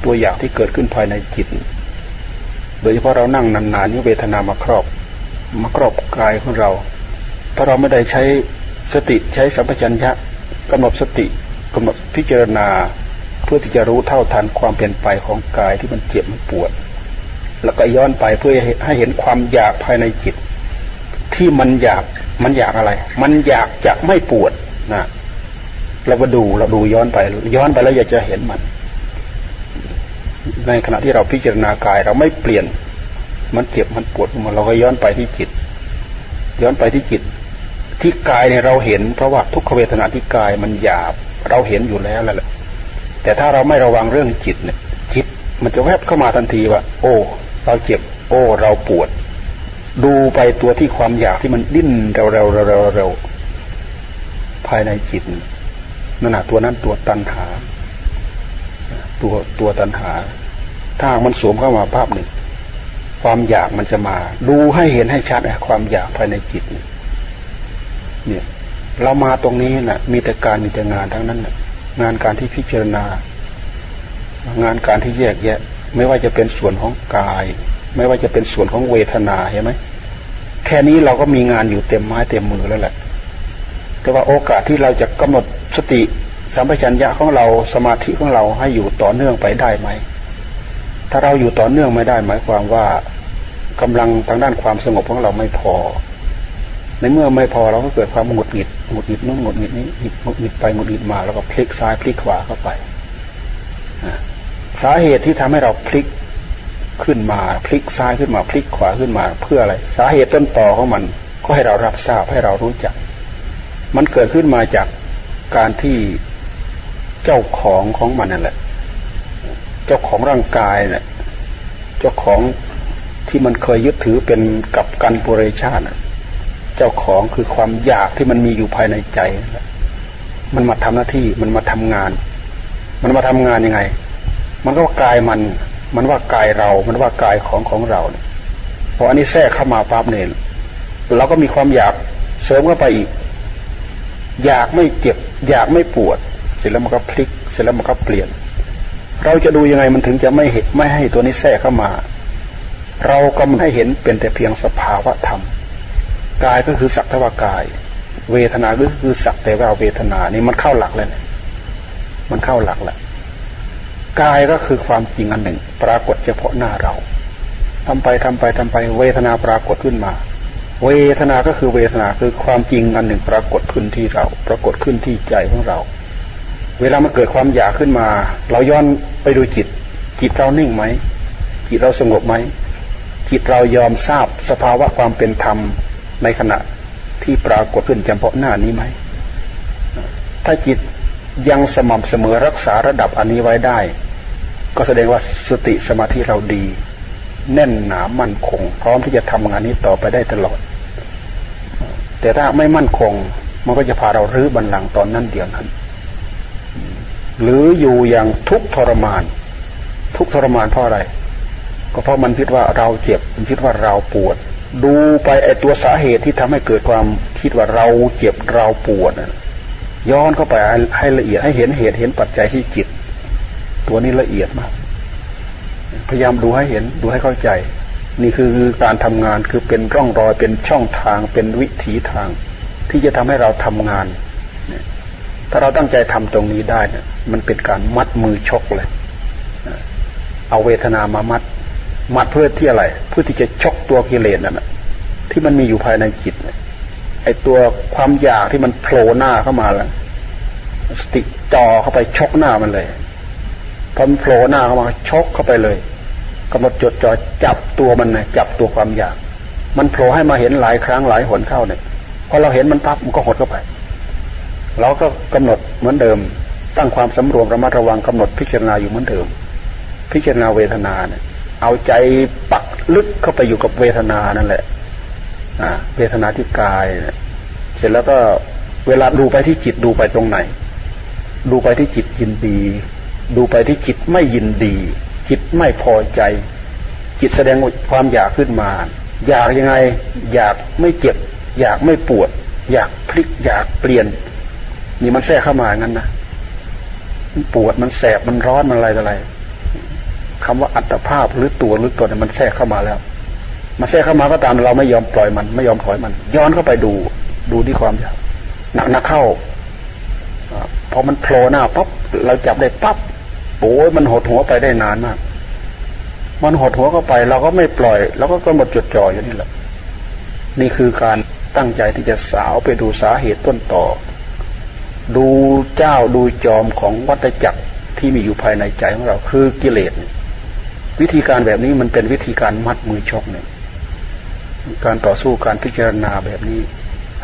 ตัวอยากที่เกิดขึ้นภายในจิต โดยเฉพาะเรานั่งนานๆนี่เวทนามาครอบ มาครอบกายของเรา ถ้าเราไม่ได้ใช้สติใช้สัมปชัญญะกำหนดสติกำหนดพิจารณา เพื่อที่จะรู้เท่าทันความเปลี่ยนไปของกายที่มันเจ็บมันปวด แล้วก็ย้อนไปเพื่อให้เห็นความอยากภายในจิต ที่มันอยากมันอยากอะไร มันอยากจะไม่ปวดนะเราก็ดูเราดูย้อนไป ย้อนไปแล้วอยากจะเห็นมัน ในขณะที่เราพิจารณากายเราไม่เปลี่ยน มันเจ็บมันปวดมันเราก็ย้อนไปที่จิต ย้อนไปที่จิต ที่กายเนี่ยเราเห็นเพราะว่าทุกขเวทนาที่กายมันหยาบ เราเห็นอยู่แล้วแหละ แต่ถ้าเราไม่ระวังเรื่องจิตเนี่ยจิตมันจะแวบเข้ามาทันทีว่า โอ้ เราเจ็บ โอ้ เราปวด ดูไปตัวที่ความอยากที่มันดิ้นเร็วเร็วเร็วเร็วภายในจิตนั่นแหะตัวนั้นตัวตันหา ตัวตัวตันหา ถ้ามันสวมเข้ามาภาพหนึ่ง ความอยากมันจะมา ดูให้เห็นให้ชัดความอยากภายในจิต เนี่ย เรามาตรงนี้นะ่ะ มีแต่การมีแต่งานทั้งนั้นน่ะ งานการที่พิจารณา งานการที่แยกแยะ ไม่ว่าจะเป็นส่วนของกาย ไม่ว่าจะเป็นส่วนของเวทนาเห็นไหมแค่นี้เราก็มีงานอยู่เต็มไม้เต็มมือแล้วแหละ แต่ว่าโอกาสที่เราจะกำหนดสติสัมปชัญญะของเราสมาธิของเราให้อยู่ต่อเนื่องไปได้ไหม ถ้าเราอยู่ต่อเนื่องไม่ได้ หมายความว่ากำลังทางด้านความสงบของเราไม่พอ ในเมื่อไม่พอเราก็เกิดความหงุดหงิด หงุดหงิดนู่นหงุดหงิดนี้หงุดหงิดไปหงุดหงิดมา แล้วก็พลิกซ้ายพลิกขวาเข้าไปสาเหตุที่ทำให้เราพลิกขึ้นมาพลิกซ้ายขึ้นมาพลิกขวาขึ้นมา เพื่ออะไร สาเหตุต้นต่อของมัน ก็ให้เรารับทราบให้เรารู้จัก มันเกิดขึ้นมาจากการที่เจ้าของของมันนั่นแหละ เจ้าของร่างกายเนี่ยเจ้าของที่มันเคยยึดถือเป็นกับกันปุเรชาติ เจ้าของคือความอยากที่มันมีอยู่ภายในใจ มันมาทำหน้าที่มันมาทำงาน มันมาทำงานยังไง มันก็ว่ากายมัน มันว่ากายเรา มันว่ากายของของเราพออันนี้แทรกเข้ามาปั๊บเนี่ยเราก็มีความอยากเสริมเข้าไปอีก อยากไม่เจ็บ อยากไม่ปวด เสร็จแล้วมันก็พลิก เสร็จแล้วมันก็เปลี่ยน เราจะดูยังไงมันถึงจะไม่เห็นไม่ให้ตัวนี้แทรกเข้ามา เราก็มันให้เห็นเป็นแต่เพียงสภาวะธรรม กายก็คือสักทวากาย เวทนาก็คือสักแต่ว่าเวทนานี่มันเข้าหลักเลยเนี่ยมันเข้าหลักแหละกายก็คือความจริงอันหนึ่ง ปรากฏเฉพาะหน้าเราทำไปทำไปทำไป เวทนาปรากฏขึ้นมา เวทนาก็คือเวทนาคือความจริงอันหนึ่ง ปรากฏขึ้นที่เรา ปรากฏขึ้นที่ใจของเรา เวลามันเกิดความอยากขึ้นมา เราย้อนไปดูจิต จิตเรานิ่งไหมจิตเราสงบไหมจิตเรายอมทราบสภาวะความเป็นธรรม ในขณะที่ปรากฏขึ้นเฉพาะหน้านี้ไหม ถ้าจิตยังสม่ำเสมอรักษาระดับอันนี้ไว้ได้ ก็แสดงว่าสติสมาธิเราดี แน่นหนามั่นคง พร้อมที่จะทำงานนี้ต่อไปได้ตลอด แต่ถ้าไม่มั่นคง มันก็จะพาเรารื้อบันลังตอนนั้นเดียวนั้น หรืออยู่อย่างทุกทรมาน ทุกทรมานเพราะอะไร ก็เพราะมันคิดว่าเราเจ็บ มันคิดว่าเราปวด ดูไปไอตัวสาเหตุที่ทำให้เกิดความคิดว่าเราเจ็บเราปวดย้อนเข้าไปให้ละเอียดให้เห็นเหตุเห็นปัจจัยที่จิต ตัวนี้ละเอียดมาก พยายามดูให้เห็นดูให้เข้าใจ นี่คือการทำงานคือเป็นร่องรอยเป็นช่องทางเป็นวิถีทาง ที่จะทำให้เราทำงาน ถ้าเราตั้งใจทำตรงนี้ได้เนี่ยมันเป็นการมัดมือชกเลย เอาเวทนามามัด มัดเพื่อที่อะไร เพื่อที่จะชกตัวกิเลสนั่นแหะที่มันมีอยู่ภายในจิตไอตัวความอยากที่มันโผล่หน้าเข้ามาแล้วสติจ่อเข้าไปชกหน้ามันเลยพอมันโผล่หน้าเข้ามาชกเข้าไปเลยกำหนดจดจ่อจับตัวมันนะจับตัวความอยาก มันโผล่ให้มาเห็นหลายครั้งหลายหนเข้าเนี่ยพอเราเห็นมันปั๊บมันก็หดเข้าไป เราก็กำหนดเหมือนเดิม ตั้งความสำรวมระมัดระวังกำหนดพิจารณาอยู่เหมือนเดิม พิจารณาเวทนาเนี่ย เอาใจปักลึกเข้าไปอยู่กับเวทนานั่นแหละเวทนาที่กายเสร็จแล้วก็เวลาดูไปที่จิตดูไปตรงไหน ดูไปที่จิตยินดี ดูไปที่จิตไม่ยินดี จิตไม่พอใจ จิตแสดงความอยากขึ้นมา อยากยังไง อยากไม่เจ็บ อยากไม่ปวด อยากพลิก อยากเปลี่ยน นี่มันแทรกเข้ามางั้นนะมันปวดมันแสบมันร้อนมันอะไรอะไร คำว่าอัตภาพหรือตัวหรือตนมันแทรกเข้ามาแล้ว มันแทรกเข้ามาก็ตามเราไม่ยอมปล่อยมัน ไม่ยอมถอยมัน ย้อนเข้าไปดูดูที่ความอยากหนักหนักเข้าพอมันโผล่หน้าปั๊บเราจับได้ปั๊บโอ้ยมันหดหัวไปได้นานมาก มันหดหัวเข้าไป เราก็ไม่ปล่อยเราก็กำหนดจดจ่ออยู่นี่แหละ นี่คือการตั้งใจที่จะสาวไปดูสาเหตุต้นต่อ ดูเจ้าดูจอมของวัฏจักรที่มีอยู่ภายในใจของเรา คือกิเลส วิธีการแบบนี้มันเป็นวิธีการมัดมือชกเนี่ยการต่อสู้การพิจารณาแบบนี้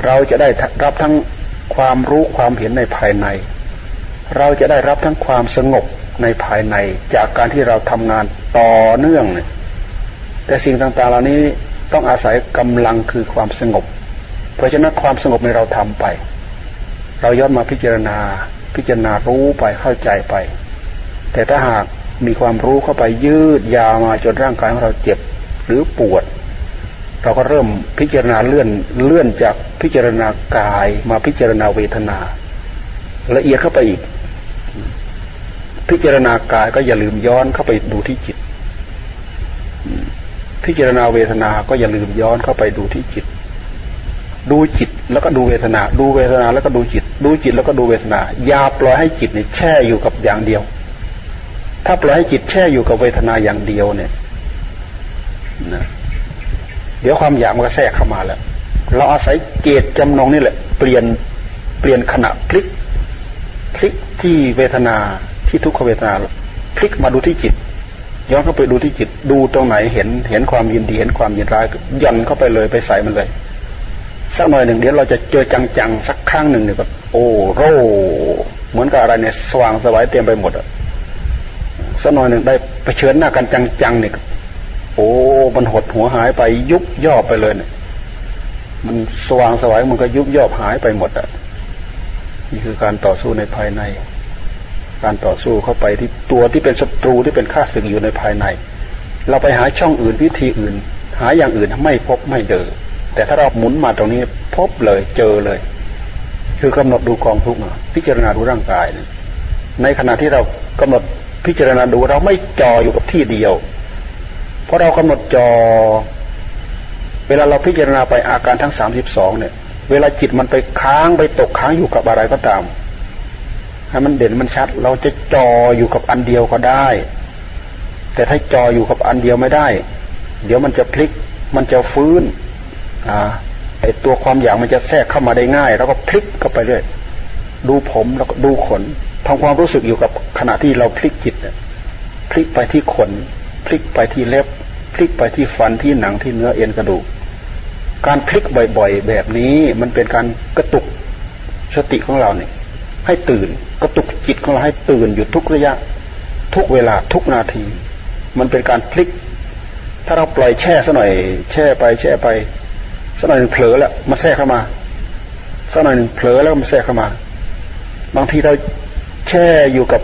เราจะได้รับทั้งความรู้ความเห็นในภายใน เราจะได้รับทั้งความสงบในภายใน จากการที่เราทำงานต่อเนื่องเนี่ยแต่สิ่งต่างๆเหล่านี้ต้องอาศัยกำลังคือความสงบ เพราะฉะนั้นความสงบในเราทำไป เราย้อนมาพิจารณาพิจารณารู้ไปเข้าใจไป แต่ถ้าหาก มีความรู้เข้าไปยืดยาวมาจนร่างกายของเราเจ็บหรือปวด เราก็เริ่มพิจารณาเลื่อนเลื่อนจากพิจารณากายมาพิจารณาเวทนา ละเอียดเข้าไปอีก พิจารณากายก็อย่าลืมย้อนเข้าไปดูที่จิต พิจารณาเวทนาก็อย่าลืมย้อนเข้าไปดูที่จิต ดูจิตแล้วก็ดูเวทนา ดูเวทนาแล้วก็ดูจิต ดูจิตแล้วก็ดูเวทนา อย่าปล่อยให้จิตเนี่ยแช่อยู่กับอย่างเดียว ถ้าปล่อยให้จิตแช่อยู่กับเวทนาอย่างเดียวเนี่ยนะเดี๋ยวความอยากมันก็แทรกเข้ามาแล้ว เราอาศัยเจตจำนงนี่แหละ เปลี่ยนเปลี่ยนขณะพลิก พลิกที่เวทนาที่ทุกขเวทนาพลิกมาดูที่จิต ย้อนเข้าไปดูที่จิต ดูตรงไหนเห็นเห็นความยินดีเห็นความยินร้ายย่อนเข้าไปเลยไปใส่มันเลย สักหน่อยหนึ่งเดี๋ยวเราจะเจอจังๆสักครั้งหนึ่งเนี่ยแบบโอ้โรเหมือนกับอะไรเนี่ยสว่างสวายเต็มไปหมดอะ สักหน่อยหนึ่งได้ไปเชิญหน้ากันจังๆเนี่ยโอ้มันหดหัวหายไปยุบย่อไปเลยเนี่ยมันสว่างสวายมันก็ยุบย่อหายไปหมดอะนี่คือการต่อสู้ในภายใน การต่อสู้เข้าไปที่ตัวที่เป็นศัตรูที่เป็นข้าศึกอยู่ในภายใน เราไปหาช่องอื่นวิธีอื่น หาอย่างอื่นไม่พบไม่เจอแต่ถ้าเราหมุนมาตรงนี้พบเลยเจอเลย คือกำหนดดูกองทุกข์พิจารณาดูร่างกาย ในขณะที่เรากำหนด พิจารณาดูเราไม่จออยู่กับที่เดียว เพราะเรากำหนดจอเวลาเราพิจารณาไปอาการทั้งสามสิบสองเนี่ย เวลาจิตมันไปค้างไปตกค้างอยู่กับอะไรก็ตามให้มันเด่นมันชัด เราจะจออยู่กับอันเดียวก็ได้ แต่ถ้าจออยู่กับอันเดียวไม่ได้ เดี๋ยวมันจะพลิก มันจะฟื้นอ่าไอตัวความอยากมันจะแทรกเข้ามาได้ง่าย แล้วก็พลิกเข้าไปเรื่อยดูผมแล้วก็ดูขน ทำความรู้สึกอยู่กับขณะที่เราพลิกจิตพลิกไปที่ขน พลิกไปที่เล็บ พลิกไปที่ฟันที่หนังที่เนื้อเอ็นกระดูก การพลิกบ่อยๆ แบบนี้มันเป็นการกระตุกสติของเราเนี่ยให้ตื่นกระตุกจิตของเราให้ตื่นอยู่ทุกระยะ ทุกเวลาทุกนาที มันเป็นการพลิก ถ้าเราปล่อยแช่สัหน่อย แช่ไปแช่ไปสัหน่อยหนึ่งเผลอแล้วมันแทรกเข้ามาสัหน่อยหนึ่งเผลอแล้วมันแทรกเข้ามา บางทีเรา ช่อยู่กับ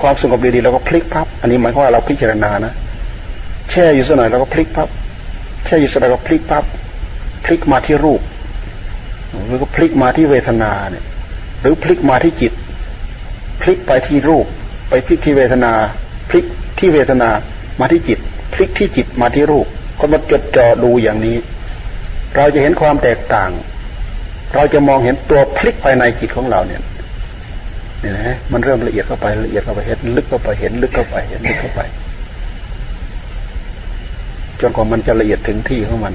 ความสงบดีๆเราก็พลิกพับ อันนี้หมายความว่าเราพิจารณานะ แช่อยู่สักหน่อยเราก็พลิกพับ แช่อยู่สักหน่อยก็พลิกพับ พลิกมาที่รูปหรือก็พลิกมาที่เวทนาเนี่ย หรือพลิกมาที่จิต พลิกไปที่รูป ไปพลิกที่เวทนา พลิกที่เวทนามาที่จิต พลิกที่จิตมาที่รูป ก็มาจดจ่อดูอย่างนี้ เราจะเห็นความแตกต่าง เราจะมองเห็นตัวพลิกภายในจิตของเราเนี่ย นี่นะมันเริ่มละเอียดเข้าไปละเอียดเข้าไปเห็นลึกเข้าไปเห็นลึกเข้าไปเห็นลึกเข้าไปจนกว่ามันจะละเอียดถึงที่ของมัน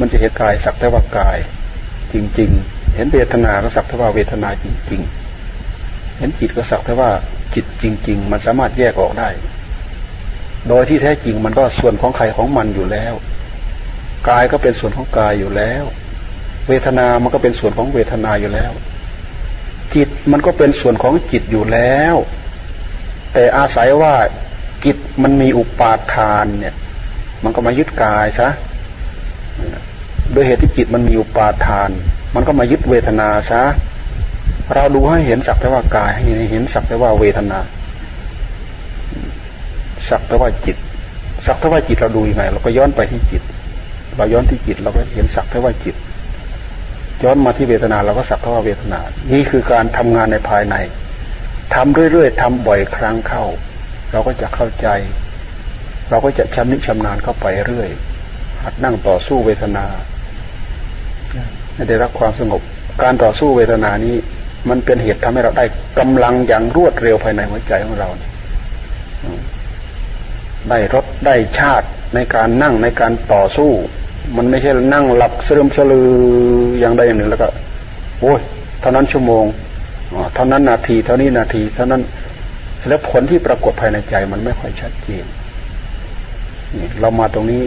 มันจะเห็นกายสักแต่ว่ากาย จริง ๆ เห็นเวทนาก็สักแต่ว่าเวทนาจริง ๆ เห็นจิตก็สักแต่ว่าจิตจริง ๆ มันสามารถแยกออกได้ โดยที่แท้จริงมันก็ส่วนของใครของมันอยู่แล้ว กายก็เป็นส่วนของกายอยู่แล้ว เวทนามันก็เป็นส่วนของเวทนาอยู่แล้ว จิตมันก็เป็นส่วนของจิตอยู่แล้ว แต่อาศัยว่าจิตมันมีอุปาทานเนี่ย มันก็มายึดกายซะโดยเหตุที่จิตมันมีอุปาทาน มันก็มายึดเวทนาซะเราดูให้เห็นสักแต่ว่ากายให้เห็นสักแต่ว่าเวทนา สักแต่ว่าจิต สักแต่ว่าจิตเราดูยังไงเราก็ย้อนไปที่จิต เราย้อนที่จิตเราก็เห็นสักแต่ว่าจิต ย้อนมาที่เวทนาเราก็สักแต่ว่าเวทนา นี่คือการทำงานในภายในทำเรื่อยๆทำบ่อยครั้งเข้า เราก็จะเข้าใจ เราก็จะชำนิชำนาญเข้าไปเรื่อยหัดนั่งต่อสู้เวทนาได้รับความสงบ การต่อสู้เวทนานี้ มันเป็นเหตุทำให้เราได้กำลังอย่างรวดเร็วภายในหัวใจของเรา ได้รสได้ชาติในการนั่งในการต่อสู้ มันไม่ใช่นั่งหลับสลืมสลืออย่างใดอย่างหนึ่งแล้วก็ โอ้ยเท่านั้นชั่วโมงเท่านั้นนาที เท่านี้นาที เท่านั้นแล้วผลที่ปรากฏภายในใจมันไม่ค่อยชัดเจนนี่เรามาตรงนี้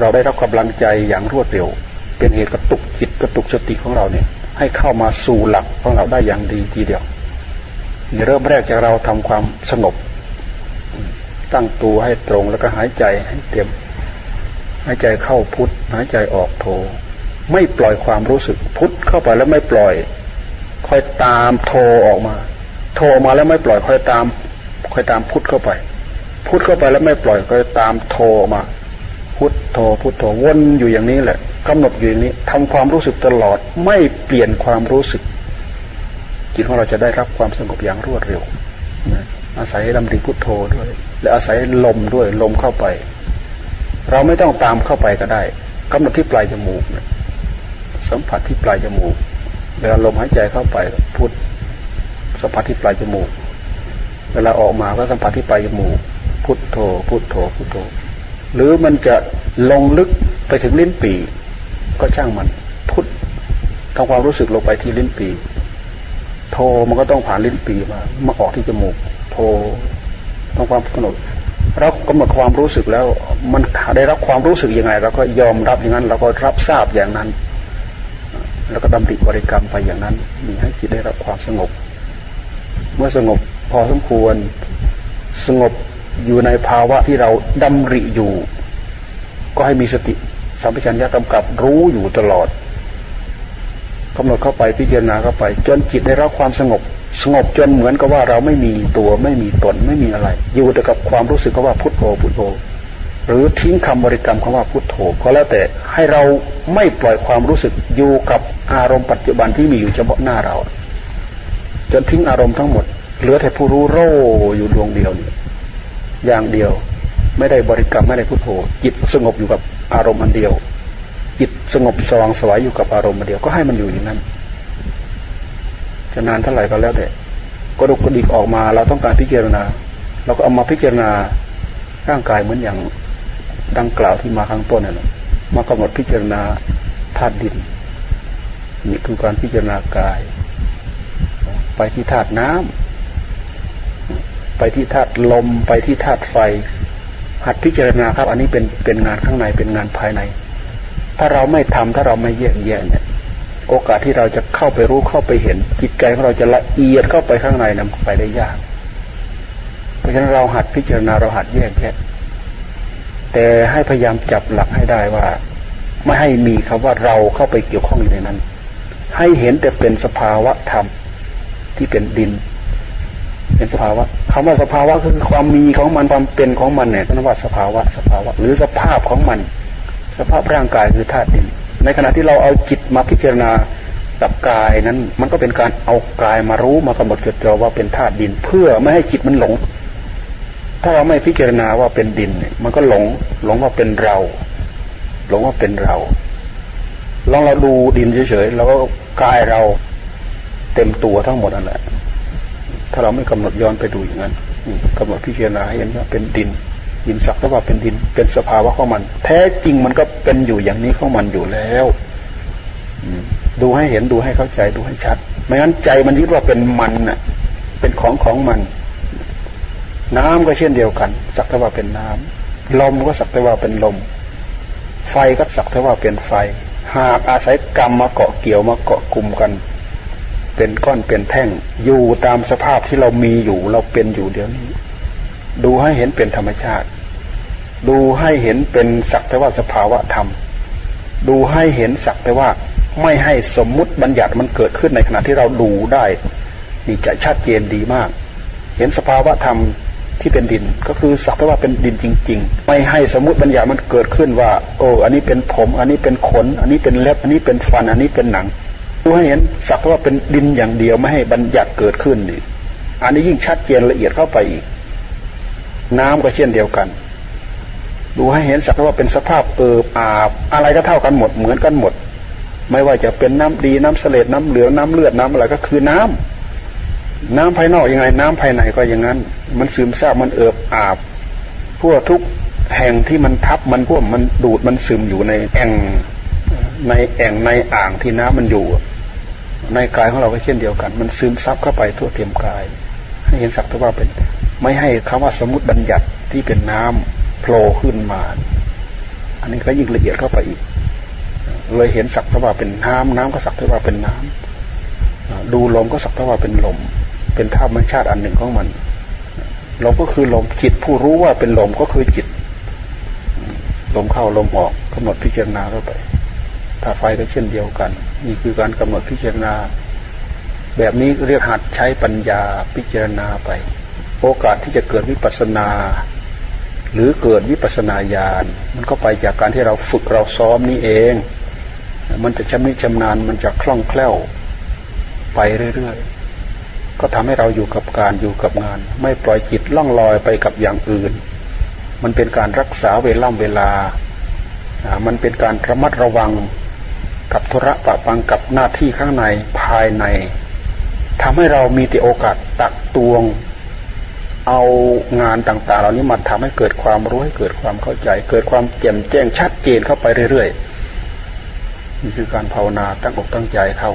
เราได้รับกำลังใจอย่างรวดเร็ว เป็นเหตุกระตุกจิตกระตุกสติของเราเนี่ย ให้เข้ามาสู่หลักของเราได้อย่างดีทีเดียวเริ่มแรกจากเราทำความสงบ ตั้งตัวให้ตรงแล้วก็หายใจให้เต็ม หายใจเข้าพุทหายใจออกโท ไม่ปล่อยความรู้สึกพุทเข้าไปแล้วไม่ปล่อย ค่อยตามโทออกมา โทออกมาแล้วไม่ปล่อยค่อยตาม ค่อยตามพุทเข้าไป พุทเข้าไปแล้วไม่ปล่อยค่อยตามโทออกมา พุทโทพุทโทวนอยู่อย่างนี้แหละกำหนดอยู่อย่างนี้ทำความรู้สึกตลอดไม่เปลี่ยนความรู้สึกจิตของเราจะได้รับความสงบอย่างรวดเร็วอาศัยลำดีพุทโธด้วย และอาศัยลมด้วยลมเข้าไป เราไม่ต้องตามเข้าไปก็ได้กำหนดที่ปลายจมูกสัมผัสที่ปลายจมูกเวลาลมหายใจเข้าไปพุทสัมผัสที่ปลายจมูก เวลาออกมาก็สัมผัสที่ปลายจมูก พุทโธ พุทโธ พุทโธ หรือมันจะลงลึกไปถึงลิ้นปีก็ช่างมัน พุททำความรู้สึกลงไปที่ลิ้นปีโทมันก็ต้องผ่านลิ้นปีมามาออกที่จมูกโทต้องความกำหนด เรากำหนดความรู้สึกแล้ว มันได้รับความรู้สึกยังไงเราก็ยอมรับอย่างนั้น เราก็รับทราบอย่างนั้น แล้วก็ดำริบริกรรมไปอย่างนั้นมีให้จิตได้รับความสงบ เมื่อสงบพอสมควรสงบอยู่ในภาวะที่เราดำริอยู่ ก็ให้มีสติสัมปชัญญะกำกับรู้อยู่ตลอดกำหนดเข้าไปพิจารณาเข้าไป จนจิตได้รับความสงบ สงบจนเหมือนกับว่าเราไม่มีตัวไม่มีตนไม่มีอะไร อยู่แต่กับความรู้สึกว่าพุทโธพุทโธ หรือทิ้งคำบริกรรมคำว่าพุทโธก็แล้วแต่ให้เราไม่ปล่อยความรู้สึกอยู่กับอารมณ์ปัจจุบันที่มีอยู่เฉพาะหน้าเรา จนทิ้งอารมณ์ทั้งหมด เหลือแต่ผู้รู้โรอยู่ดวงเดียวนี่อย่างเดียวไม่ได้บริกรรมไม่ได้พุทโธ จิตสงบอยู่กับอารมณ์อันเดียว จิตสงบสว่างสวายอยู่กับอารมณ์อันเดียวก็ให้มันอยู่อย่างนั้น จะนานเท่าไหร่ก็แล้วแต่กระดุกกระดิกออกมา เราต้องการพิจารณา เราก็เอามาพิจารณาร่างกายเหมือนอย่างดังกล่าวที่มาข้างต้นนั่นแหละมากำหนดพิจารณาธาตุดินนี่คือการพิจารณากาย ไปที่ธาตุน้ำไปที่ธาตุลม ไปที่ธาตุไฟ หัดพิจารณาครับ อันนี้เป็นเป็นงานข้างในเป็นงานภายใน ถ้าเราไม่ทำถ้าเราไม่แยกแยะเนี่ย โอกาสที่เราจะเข้าไปรู้เข้าไปเห็น จิตใจของเราจะละเอียดเข้าไปข้างในนำไปได้ยาก เพราะฉะนั้นเราหัดพิจารณาเราหัดแยกแยะแต่ให้พยายามจับหลักให้ได้ว่า ไม่ให้มีคำว่าเราเข้าไปเกี่ยวข้องอยู่ในนั้น ให้เห็นแต่เป็นสภาวะธรรมที่เป็นดิน เป็นสภาวะคำว่าสภาวะคือความมีของมันความเป็นของมันเนี่ยก็ว่าสภาวะสภาวะ หรือสภาพของมัน สภาพร่างกายคือธาตุดิน ในขณะที่เราเอาจิตมาพิจารณากับกายนั้น มันก็เป็นการเอากายมารู้มากำหนดจดจ่อว่าเป็นธาตุดิน เพื่อไม่ให้จิตมันหลง ถ้าเราไม่พิจารณาว่าเป็นดิน มันก็หลงหลงว่าเป็นเรา หลงว่าเป็นเราลองเราดูดินเฉยๆแล้วก็กายเราเต็มตัวทั้งหมดนั่นแหละถ้าเราไม่กำหนดย้อนไปดูอย่างนั้นกำหนดพิจารณาเห็นว่าเป็นดิน ดินสักแต่ว่าเป็นดินเป็นสภาวะของมัน แท้จริงมันก็เป็นอยู่อย่างนี้ของมันอยู่แล้วดูให้เห็นดูให้เข้าใจดูให้ชัด ไม่งั้นใจมันยึดว่าเป็นมันน่ะ เป็นของของมัน น้ำก็เช่นเดียวกันสักแต่ว่าเป็นน้ำลมก็สักแต่ว่าเป็นลม ไฟก็สักแต่ว่าเป็นไฟ หากอาศัยกรรมมาเกาะเกี่ยวมาเกาะกลุ่มกัน เป็นก้อนเป็นแท่ง อยู่ตามสภาพที่เรามีอยู่ เราเป็นอยู่เดี๋ยวนี้ ดูให้เห็นเป็นธรรมชาติ ดูให้เห็นเป็นสักแต่ว่าสภาวะธรรม ดูให้เห็นสักแต่ว่าไม่ให้สมมุติบัญญัติมันเกิดขึ้นในขณะที่เราดูได้นี่จะชัดเจนดีมาก เห็นสภาวะธรรมที่เป็นดินก็คือสักแต่ว่าเป็นดินจริง ๆ ไม่ให้สมมติบัญญัติมันเกิดขึ้นว่า โอ้อันนี้เป็นผม อันนี้เป็นขน อันนี้เป็นเล็บ อันนี้เป็นฟัน อันนี้เป็นหนังดูให้เห็นสักแต่ว่าเป็นดินอย่างเดียวไม่ให้บัญญัติเกิดขึ้นนี่อันนี้ยิ่งชัดเจนละเอียดเข้าไปอีก น้ำก็เช่นเดียวกัน ดูให้เห็นสักว่าเป็นสภาพเอิบอาบ อะไรก็เท่ากันหมดเหมือนกันหมด ไม่ว่าจะเป็นน้ำดีน้ำเสลดน้ำเหลืองน้ำเลือดน้ำอะไรก็คือน้ำน้ำภายนอกยังไง น้ำภายในก็อย่างนั้น มันซึมซาบมันเอิบอาบพวกทุกแห่งที่มันทับมันพวกมันดูดมันซึมอยู่ในแอ่งในแอ่งในอ่างที่น้ำมันอยู่ ในกายของเราก็เช่นเดียวกัน มันซึมซับเข้าไปทั่วเต็มกาย ให้เห็นสักแต่ว่าเป็น ไม่ให้คำว่าสมมติบัญญัติที่เป็นน้ำโผล่ขึ้นมา อันนี้ก็ยิ่งละเอียดเข้าไปอีก เลยเห็นสักแต่ว่าเป็นน้ำน้ำก็สักแต่ว่าเป็นน้ำดูลมก็สักแต่ว่าเป็นลม เป็นธรรมชาติอันหนึ่งของมันลมก็คือลมจิตผู้รู้ว่าเป็นลมก็คือจิต ลมเข้าลมออกกำหนดพิจารณาเข้าไปถ้าไฟก็เช่นเดียวกัน นี่คือการกำหนดพิจารณา แบบนี้เรียกหัดใช้ปัญญาพิจารณาไป โอกาสที่จะเกิดวิปัสนา หรือเกิดวิปัสนาญาณมันก็ไปจากการที่เราฝึกเราซ้อมนี่เอง มันจะชำนิชำนาญมันจะคล่องแคล่วไปเรื่อยๆ ก็ทำให้เราอยู่กับการอยู่กับงาน ไม่ปล่อยจิตล่องลอยไปกับอย่างอื่น มันเป็นการรักษาเวล่ำเวลา มันเป็นการระมัดระวังกับธุระปะปังกับหน้าที่ข้างในภายใน ทำให้เรามีแต่โอกาสตักตวง เอางานต่างๆ เหล่านี้มาทำให้เกิดความรู้ให้เกิดความเข้าใจ เกิดความแจ่มแจ้งชัดเจนเข้าไปเรื่อยๆนี่คือการภาวนาตั้งอกตั้งใจเข้า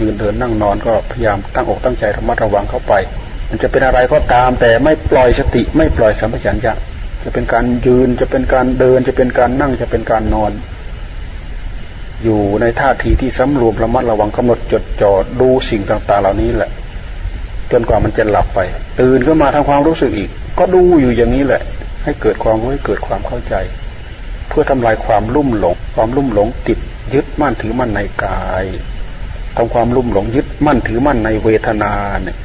ยืนเดินนั่งนอนก็พยายามตั้งอกตั้งใจระมัดระวังเข้าไป มันจะเป็นอะไรก็ตามแต่ไม่ปล่อยสติไม่ปล่อยสัมปชัญญะจะเป็นการยืนจะเป็นการเดินจะเป็นการนั่งจะเป็นการนอน อยู่ในท่าทีที่สำรวมระมัดระวังกำหนดจดจ่อดูสิ่งต่างๆ เหล่านี้แหละ จนกว่ามันจะหลับไป ตื่นขึ้นมาทำความรู้สึกอีก ก็ดูอยู่อย่างนี้แหละ ให้เกิดความรู้ให้เกิดความเข้าใจ เพื่อทำลายความลุ่มหลง ความลุ่มหลงติดยึดมั่นถือมั่นในกายทำความลุ่มหลงยึดมั่นถือมั่นในเวทนาเนี่ย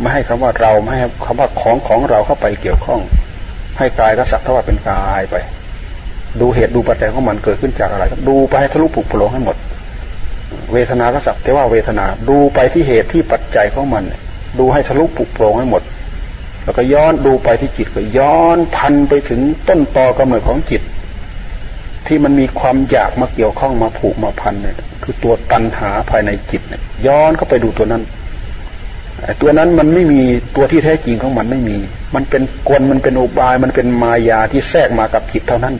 ไม่ให้คำว่าเราไม่ให้คำว่าของของเราเข้าไปเกี่ยวข้อง ให้กายก็สักเท่าว่าเป็นกายไป ดูเหตุดูปัจจัยของมันเกิดขึ้นจากอะไรดูไปให้ทะลุปุโปร่งให้หมด เวทนาก็สักแต่ว่าเวทนาดูไปที่เหตุที่ปัจจัยของมัน ดูให้ทะลุปุโปร่งให้หมด แล้วก็ย้อนดูไปที่จิตก็ย้อนพันไปถึงต้นตอกำเนิดของจิต ที่มันมีความอยากมาเกี่ยวข้องมาผูกมาพันเนี่ยคือตัวตัณหาภายในจิตเนี่ยย้อนเข้าไปดูตัวนั้นตัวนั้นมันไม่มีตัวที่แท้จริงของมันไม่มี มันเป็นกลมันเป็นอุบาย มันเป็นมายาที่แทรกมากับจิตเท่านั้น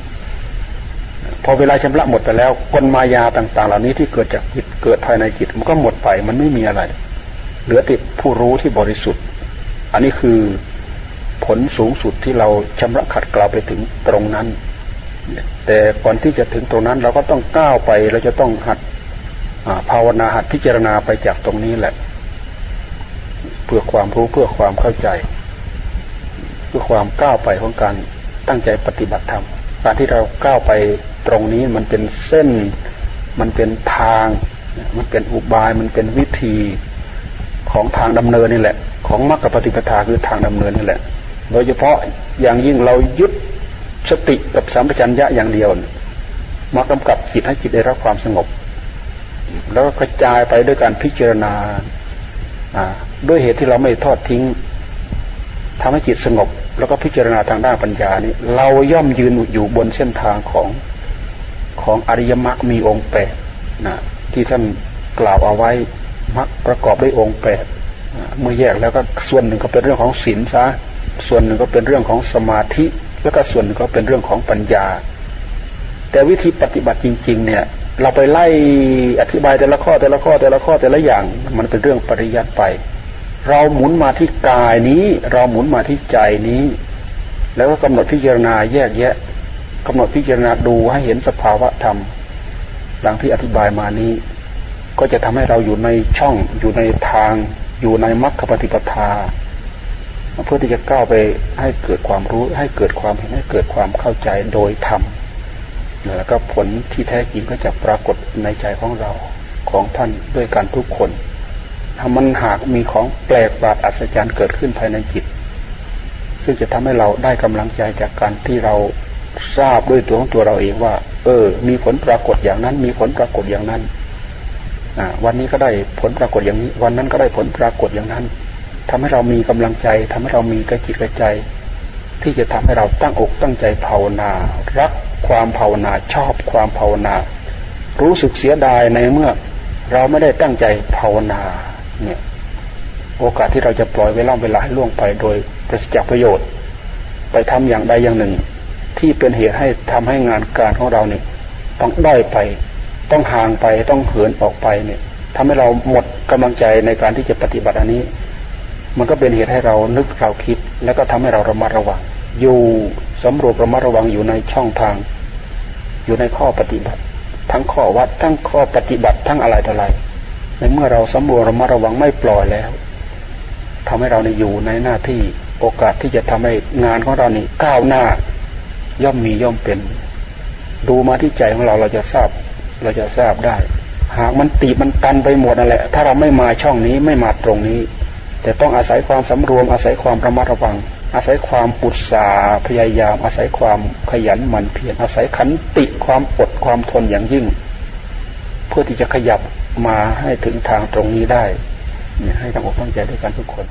พอเวลาชำระหมดไปแล้วกลมายาต่างๆ เหล่านี้ที่เกิดจากจิตเกิดภายในจิตมันก็หมดไปมันไม่มีอะไร เหลือติดผู้รู้ที่บริสุทธิ์ อันนี้คือผลสูงสุดที่เราชำระขัดเกลาไปถึงตรงนั้น แต่ก่อนที่จะถึงตรงนั้นเราก็ต้องก้าวไปเราจะต้องหัดภาวนาหัดพิจารณาไปจากตรงนี้แหละ เพื่อความรู้เพื่อความเข้าใจ เพื่อความก้าวไปของการตั้งใจปฏิบัติธรรมการที่เราก้าวไป ตรงนี้มันเป็นเส้น มันเป็นทาง มันเป็นอุบาย มันเป็นวิธีของทางดำเนินนี่แหละ ของมรรคปฏิปทาคือทางดำเนินนี่แหละ โดยเฉพาะอย่างยิ่งเรายึดสติกับสัมปชัญญะอย่างเดียวมากำกับจิตให้จิตได้รับความสงบ แล้วก็กระจายไปด้วยการพิจารณาด้วยเหตุที่เราไม่ทอดทิ้งทำให้จิตสงบ แล้วก็พิจารณาทางด้านปัญญานี่เราย่อมยืนอยู่บนเส้นทางของ ของอริยมรรคมีองค์แปดนะที่ท่านกล่าวเอาไว้มรรคประกอบด้วยองค์แปดเมื่อแยกแล้วก็ส่วนหนึ่งก็เป็นเรื่องของศีลซะส่วนหนึ่งก็เป็นเรื่องของสมาธิ แล้วก็ส่วนหนึ่งก็เป็นเรื่องของปัญญา แต่วิธีปฏิบัติจริง ๆ เนี่ย เราไปไล่อธิบายแต่ละข้อแต่ละข้อแต่ละข้อแต่ละอย่าง มันเป็นเรื่องปริยัติไป เราหมุนมาที่กายนี้ เราหมุนมาที่ใจนี้ แล้วก็กำหนดพิจารณาแยกแยะ กำหนดพิจารณาดูให้เห็นสภาวะธรรมดังที่อธิบายมานี้ ก็จะทำให้เราอยู่ในช่องอยู่ในทาง อยู่ในมรรคปฏิปทา เพื่อที่จะก้าวไปให้เกิดความรู้ให้เกิดความเห็นให้เกิดความเข้าใจโดยธรรมแล้วก็ผลที่แท้จริงก็จะปรากฏในใจของเราของท่านด้วยกันทุกคน ถ้ามันหากมีของแปลกประหลาดอัศจรรย์เกิดขึ้นภายในจิต ซึ่งจะทำให้เราได้กำลังใจจากการที่เรา ทราบด้วยตัวของตัวเราเองว่า เออ มีผลปรากฏอย่างนั้น มีผลปรากฏอย่างนั้นวันนี้ก็ได้ผลปรากฏอย่างนี้ วันนั้นก็ได้ผลปรากฏอย่างนั้นทำให้เรามีกำลังใจทำให้เรามีกระจิตกระใจ ที่จะทำให้เราตั้งอกตั้งใจภาวนา รักความภาวนาชอบความภาวนา รู้สึกเสียดายในเมื่อ เราไม่ได้ตั้งใจภาวนา เนี่ย โอกาสที่เราจะปล่อยเวลาเวลาให้ล่วงไปโดยประสิทธิประโยชน์ ไปทำอย่างใดอย่างหนึ่ง ที่เป็นเหตุให้ทำให้งานการของเราเนี่ยต้องด้อยไป ต้องห่างไปต้องเหินออกไปเนี่ยทำให้เราหมดกำลังใจในการที่จะปฏิบัติอันนี้ มันก็เป็นเหตุให้เรานึกเราคิด แล้วก็ทำให้เราระมัดระวัง อยู่สำรวจระมัดระวังอยู่ในช่องทาง อยู่ในข้อปฏิบัติ ทั้งข้อวัดทั้งข้อปฏิบัติทั้งอะไรต่ออะไรในเมื่อเราสำรวจระมัดระวังไม่ปล่อยแล้วทำให้เราในอยู่ในหน้าที่โอกาสที่จะทำให้งานของเรานี่ก้าวหน้า ย่อมมีย่อมเป็น ดูมาที่ใจของเราเราจะทราบ เราจะทราบได้ หากมันตีมันตันไปหมดนั่นแหละ ถ้าเราไม่มาช่องนี้ไม่มาตรงนี้ แต่ต้องอาศัยความสำรวม อาศัยความระมัดระวัง อาศัยความอุตสาห์พยายาม อาศัยความขยันหมั่นเพียรอาศัยขันติความอดความทนอย่างยิ่ง เพื่อที่จะขยับมาให้ถึงทางตรงนี้ได้ให้ทั้งอกตั้งใจด้วยกันทุกคน